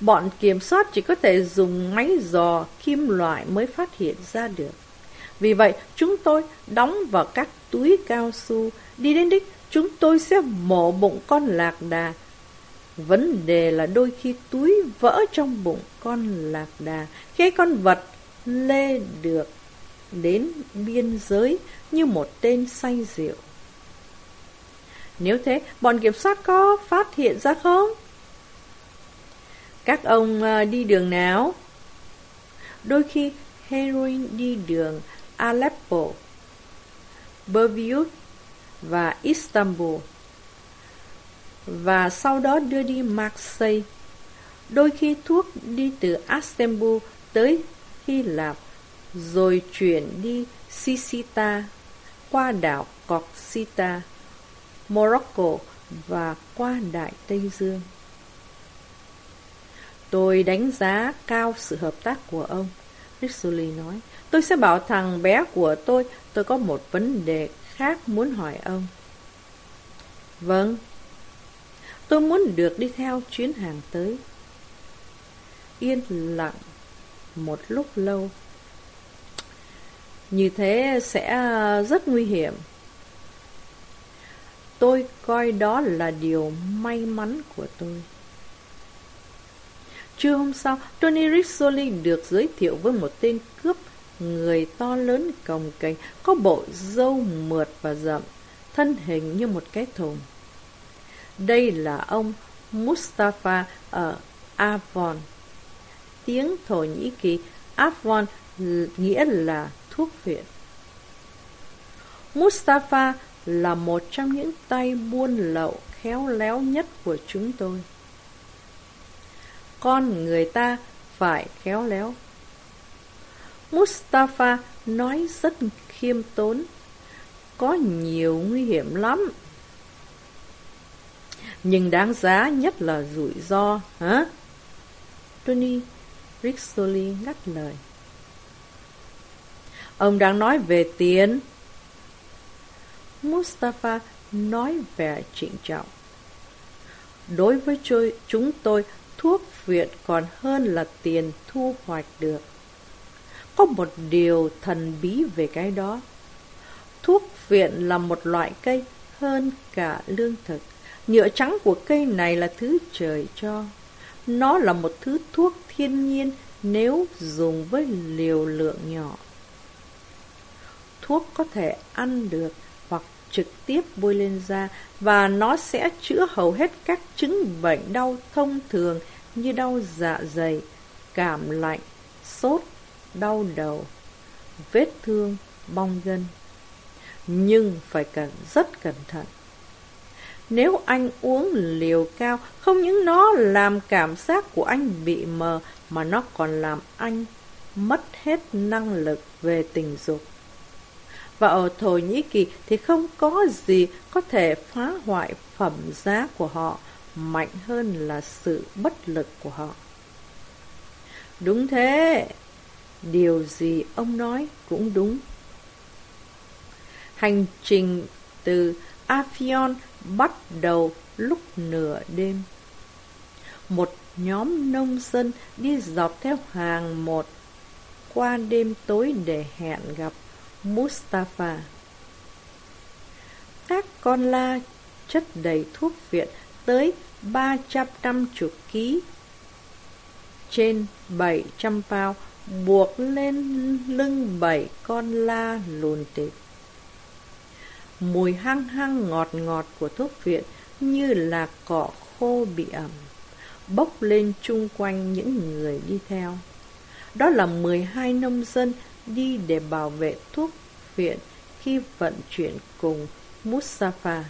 Bọn kiểm soát chỉ có thể dùng máy dò kim loại mới phát hiện ra được. Vì vậy, chúng tôi đóng vào các túi cao su. Đi đến đích, chúng tôi sẽ mổ bụng con lạc đà. Vấn đề là đôi khi túi vỡ trong bụng con lạc đà. Khi con vật lê được đến biên giới như một tên say rượu. Nếu thế, bọn kiểm soát có phát hiện ra không? Các ông ờ, đi đường nào? Đôi khi heroin đi đường Aleppo, Beirut và Istanbul và sau đó đưa đi Marseille. Đôi khi thuốc đi từ Istanbul tới Hy Lạp rồi chuyển đi Sisita qua đảo Coxita, Morocco và qua Đại Tây Dương. Tôi đánh giá cao sự hợp tác của ông, Rizzoli nói. Tôi sẽ bảo thằng bé của tôi, tôi có một vấn đề khác muốn hỏi ông. Vâng. Tôi muốn được đi theo chuyến hàng tới. Yên lặng một lúc lâu. Như thế sẽ à, rất nguy hiểm. Tôi coi đó là điều may mắn của tôi. Trưa hôm sau, Tony Rizzoli được giới thiệu với một tên cướp người to lớn cồng kềnh, có bộ râu mượt và rậm, thân hình như một cái thùng. Đây là ông Mustafa ở Avon. Tiếng Thổ Nhĩ Kỳ, Avon nghĩa là thuốc viện. Mustafa là một trong những tay buôn lậu khéo léo nhất của chúng tôi. Con người ta phải khéo léo. Mustafa nói rất khiêm tốn. Có nhiều nguy hiểm lắm. Nhưng đáng giá nhất là rủi ro, hả? Tony Rizzoli ngắt lời. Ông đang nói về tiền. Mustafa nói vẻ trịnh trọng. Đối với chúng tôi, thuốc viện còn hơn là tiền thu hoạch được. Có một điều thần bí về cái đó. Thuốc viện là một loại cây hơn cả lương thực. Nhựa trắng của cây này là thứ trời cho. Nó là một thứ thuốc thiên nhiên nếu dùng với liều lượng nhỏ. Thuốc có thể ăn được hoặc trực tiếp bôi lên da và nó sẽ chữa hầu hết các chứng bệnh đau thông thường như đau dạ dày, cảm lạnh, sốt, đau đầu, vết thương, bong gân. Nhưng phải cần rất cẩn thận. Nếu anh uống liều cao, không những nó làm cảm giác của anh bị mờ mà nó còn làm anh mất hết năng lực về tình dục. Và ở Thổ Nhĩ Kỳ thì không có gì có thể phá hoại phẩm giá của họ mạnh hơn là sự bất lực của họ. Đúng thế, điều gì ông nói cũng đúng. Hành trình từ Afion bắt đầu lúc nửa đêm. Một nhóm nông dân đi dọc theo hàng một qua đêm tối để hẹn gặp Mustafa. Các con la chất đầy thuốc viện tới 350 ký trên 700 bao buộc lên lưng bảy con la lùn tịt. Mùi hăng hăng ngọt ngọt của thuốc viện như là cỏ khô bị ẩm, bốc lên chung quanh những người đi theo. Đó là 12 nông dân đi để bảo vệ thuốc viện khi vận chuyển cùng Mustafa.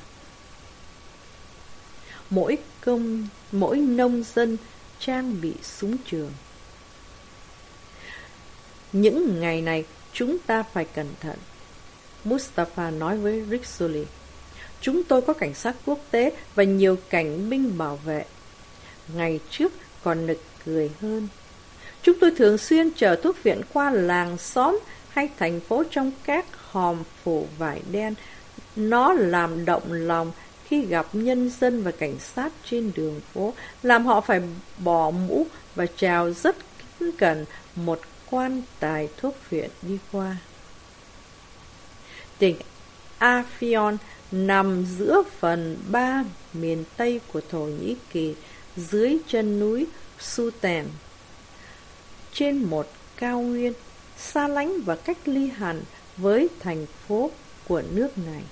Mỗi công, mỗi nông dân trang bị súng trường. Những ngày này chúng ta phải cẩn thận. Mustafa nói với Rixoli. Chúng tôi có cảnh sát quốc tế và nhiều cảnh binh bảo vệ. Ngày trước còn nực cười hơn. Chúng tôi thường xuyên chở thuốc viện qua làng xóm hay thành phố trong các hòm phủ vải đen. Nó làm động lòng khi gặp nhân dân và cảnh sát trên đường phố, làm họ phải bỏ mũ và chào rất kính cẩn một quan tài thuốc viện đi qua. Tỉnh Afion nằm giữa phần ba miền Tây của Thổ Nhĩ Kỳ, dưới chân núi Suten. Trên một cao nguyên, xa lánh và cách ly hẳn với thành phố của nước này.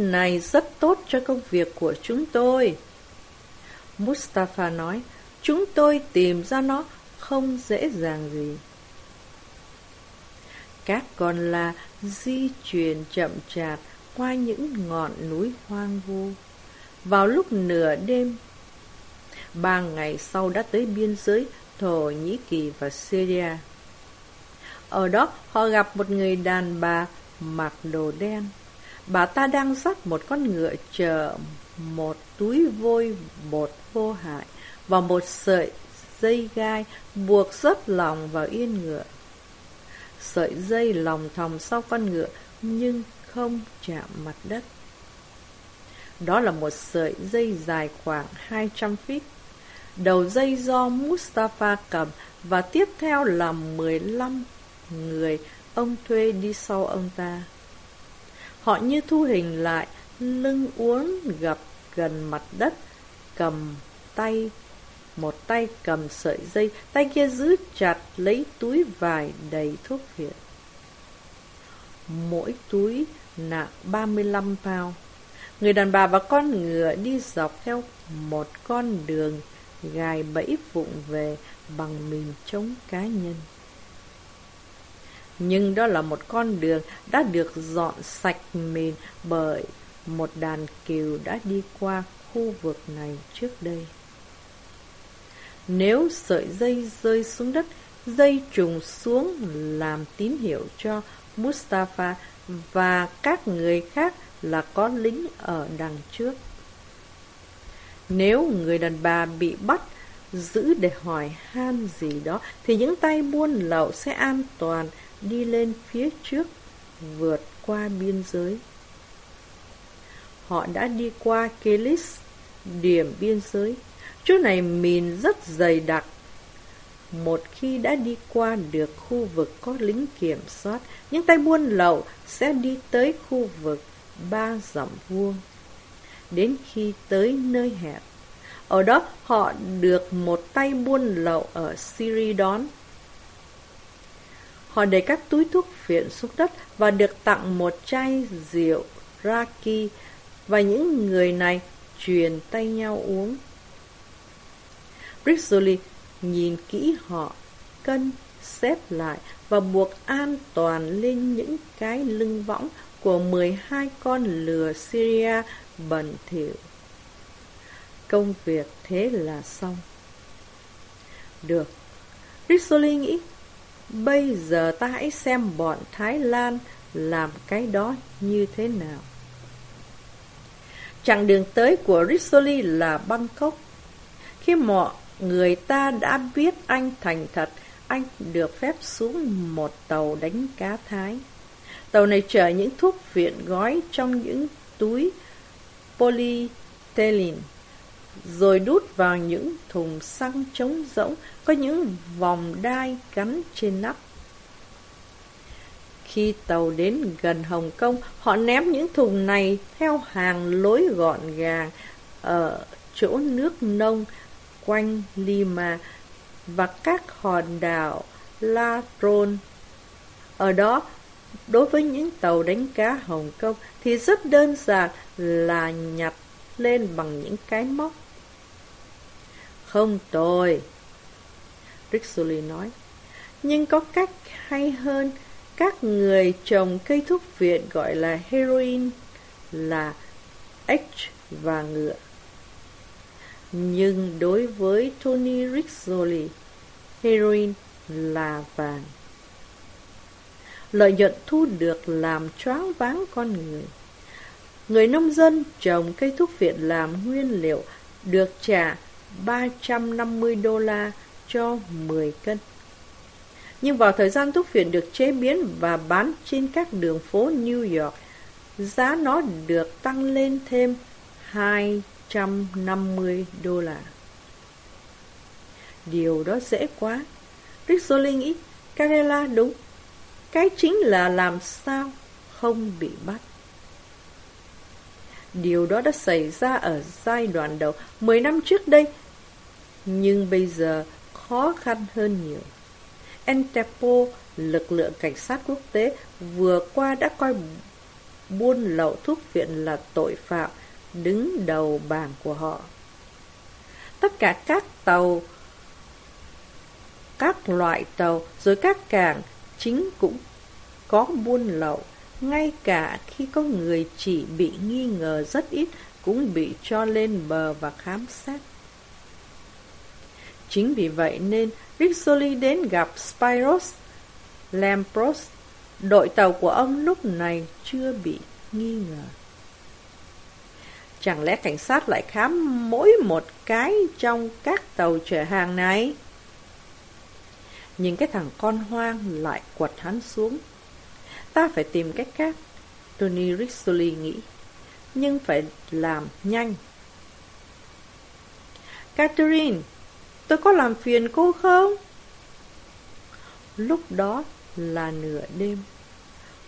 Này rất tốt cho công việc của chúng tôi. Mustafa nói, chúng tôi tìm ra nó không dễ dàng gì. Các con la di chuyển chậm chạp qua những ngọn núi hoang vu. Vào lúc nửa đêm, ba ngày sau đã tới biên giới Thổ Nhĩ Kỳ và Syria. Ở đó, họ gặp một người đàn bà mặc đồ đen. Bà ta đang dắt một con ngựa chở một túi vôi bột vô hại và một sợi dây gai buộc rất lòng vào yên ngựa. Sợi dây lòng thòng sau con ngựa nhưng không chạm mặt đất. Đó là một sợi dây dài khoảng 200 feet. Đầu dây do Mustafa cầm và tiếp theo là 15 người ông thuê đi sau ông ta. Họ như thu hình lại, lưng uốn gập gần mặt đất, cầm tay, một tay cầm sợi dây, tay kia giữ chặt lấy túi vải đầy thuốc viện. Mỗi túi nặng 35 pound. Người đàn bà và con ngựa đi dọc theo một con đường gài bẫy vụng về bằng mìn chống cá nhân. Nhưng đó là một con đường đã được dọn sạch mình bởi một đàn kiều đã đi qua khu vực này trước đây. Nếu sợi dây rơi xuống đất, dây trùng xuống làm tín hiệu cho Mustafa và các người khác là có lính ở đằng trước. Nếu người đàn bà bị bắt giữ để hỏi han gì đó thì những tay buôn lậu sẽ an toàn đi lên phía trước vượt qua biên giới. Họ đã đi qua Kelis, điểm biên giới. Chỗ này mìn rất dày đặc. Một khi đã đi qua được khu vực có lính kiểm soát, những tay buôn lậu sẽ đi tới khu vực ba dặm vuông. Đến khi tới nơi hẹn, ở đó họ được một tay buôn lậu ở Syria đón. Họ để các túi thuốc phiện xuống đất và được tặng một chai rượu Raki và những người này truyền tay nhau uống. Rizzoli nhìn kỹ họ, cân, xếp lại và buộc an toàn lên những cái lưng võng của 12 con lừa Syria bẩn thỉu. Công việc thế là xong. Được. Rizzoli nghĩ, bây giờ ta hãy xem bọn Thái Lan làm cái đó như thế nào. Chặng đường tới của Rizzoli là Bangkok. Khi mọi người ta đã biết anh thành thật, anh được phép xuống một tàu đánh cá Thái. Tàu này chở những thuốc viện gói trong những túi polyethylene, rồi đút vào những thùng xăng trống rỗng có những vòng đai gắn trên nắp. Khi tàu đến gần Hồng Kông, họ ném những thùng này theo hàng lối gọn gàng ở chỗ nước nông quanh Lima và các hòn đảo La Tron. Ở đó, đối với những tàu đánh cá Hồng Kông thì rất đơn giản là nhặt lên bằng những cái móc. Không tồi, Rixoli nói. Nhưng có cách hay hơn các người trồng cây thuốc viện gọi là heroin là H và ngựa. Nhưng đối với Tony Rizzoli, heroin là vàng. Lợi nhuận thu được làm choáng váng con người. Người nông dân trồng cây thuốc viện làm nguyên liệu được trả 350 đô la cho 10 cân. Nhưng vào thời gian thuốc phiện được chế biến và bán trên các đường phố New York, giá nó được tăng lên thêm 250 đô la. Điều đó dễ quá. Rizzoli nghĩ, Carella đúng. Cái chính là làm sao không bị bắt. Điều đó đã xảy ra ở giai đoạn đầu 10 năm trước đây, nhưng bây giờ khó khăn hơn nhiều. Interpol, lực lượng cảnh sát quốc tế, vừa qua đã coi buôn lậu thuốc viện là tội phạm đứng đầu bảng của họ. Tất cả các tàu, các loại tàu, rồi các cảng chính cũng có buôn lậu. Ngay cả khi có người chỉ bị nghi ngờ rất ít cũng bị cho lên bờ và khám xét. Chính vì vậy nên Rizzoli đến gặp Spiros Lampros. Đội tàu của ông lúc này chưa bị nghi ngờ. Chẳng lẽ cảnh sát lại khám mỗi một cái trong các tàu chở hàng này? Nhưng cái thằng con hoang lại quật hắn xuống. Ta phải tìm cách khác, Tony Rizzoli nghĩ. Nhưng phải làm nhanh. Catherine, tôi có làm phiền cô không? Lúc đó là nửa đêm.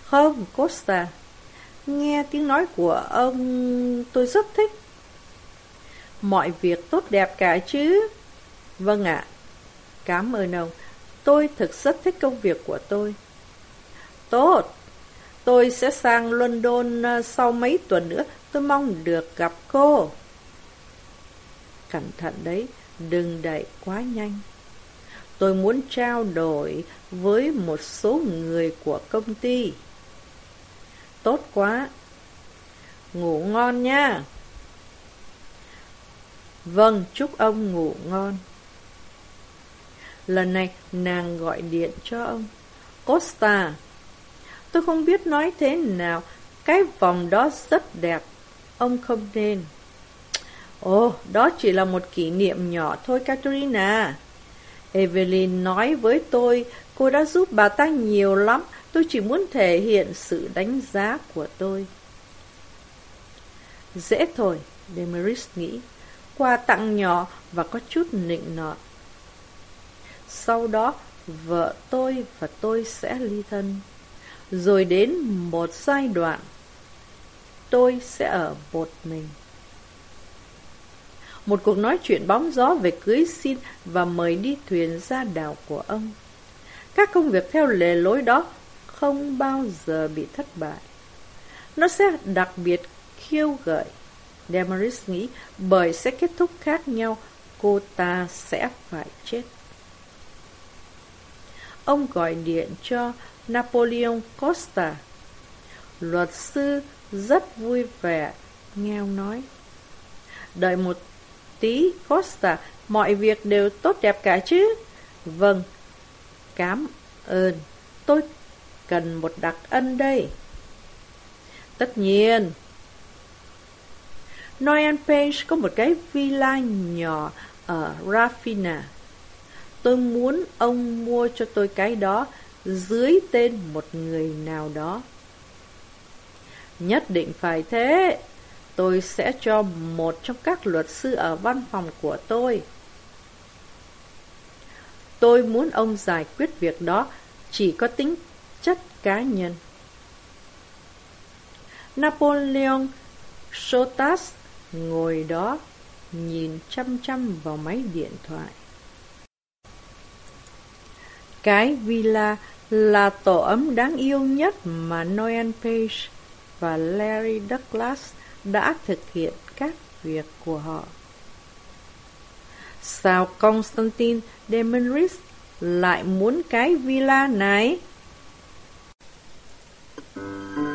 Không, Costa. Nghe tiếng nói của ông tôi rất thích. Mọi việc tốt đẹp cả chứ? Vâng ạ. Cảm ơn ông. Tôi thực rất thích công việc của tôi. Tốt. Tôi sẽ sang London à, sau mấy tuần nữa. Tôi mong được gặp cô. Cẩn thận đấy, đừng đẩy quá nhanh. Tôi muốn trao đổi với một số người của công ty. Tốt quá. Ngủ ngon nha. Vâng, chúc ông ngủ ngon. Lần này nàng gọi điện cho ông. Costa, tôi không biết nói thế nào. Cái vòng đó rất đẹp. Ông không nên. Ồ, đó chỉ là một kỷ niệm nhỏ thôi, Katerina. Evelyn nói với tôi, cô đã giúp bà ta nhiều lắm, tôi chỉ muốn thể hiện sự đánh giá của tôi. Dễ thôi, Demaris nghĩ, quà tặng nhỏ và có chút nịnh nọt. Sau đó, vợ tôi và tôi sẽ ly thân. Rồi đến một giai đoạn, tôi sẽ ở một mình. Một cuộc nói chuyện bóng gió về cưới xin và mời đi thuyền ra đảo của ông. Các công việc theo lề lối đó không bao giờ bị thất bại. Nó sẽ đặc biệt khiêu gợi. Damaris nghĩ bởi sẽ kết thúc khác nhau, cô ta sẽ phải chết. Ông gọi điện cho Napoleon Costa. Luật sư rất vui vẻ, nghèo nói. Đợi một tí, Costa, mọi việc đều tốt đẹp cả chứ? Vâng, Cảm ơn, tôi cần một đặc ân đây. Tất nhiên. Noel Page có một cái villa nhỏ ở Rafina. Tôi muốn ông mua cho tôi cái đó dưới tên một người nào đó. Nhất định phải thế. Tôi sẽ cho một trong các luật sư ở văn phòng của tôi. Tôi muốn ông giải quyết việc đó, chỉ có tính chất cá nhân. Napoleon Sotas ngồi đó, nhìn chăm chăm vào máy điện thoại. Cái villa là tổ ấm đáng yêu nhất mà Noel Page và Larry Douglas đã thực hiện các việc của họ. Sao Constantine Demenris lại muốn cái villa này? Thank you.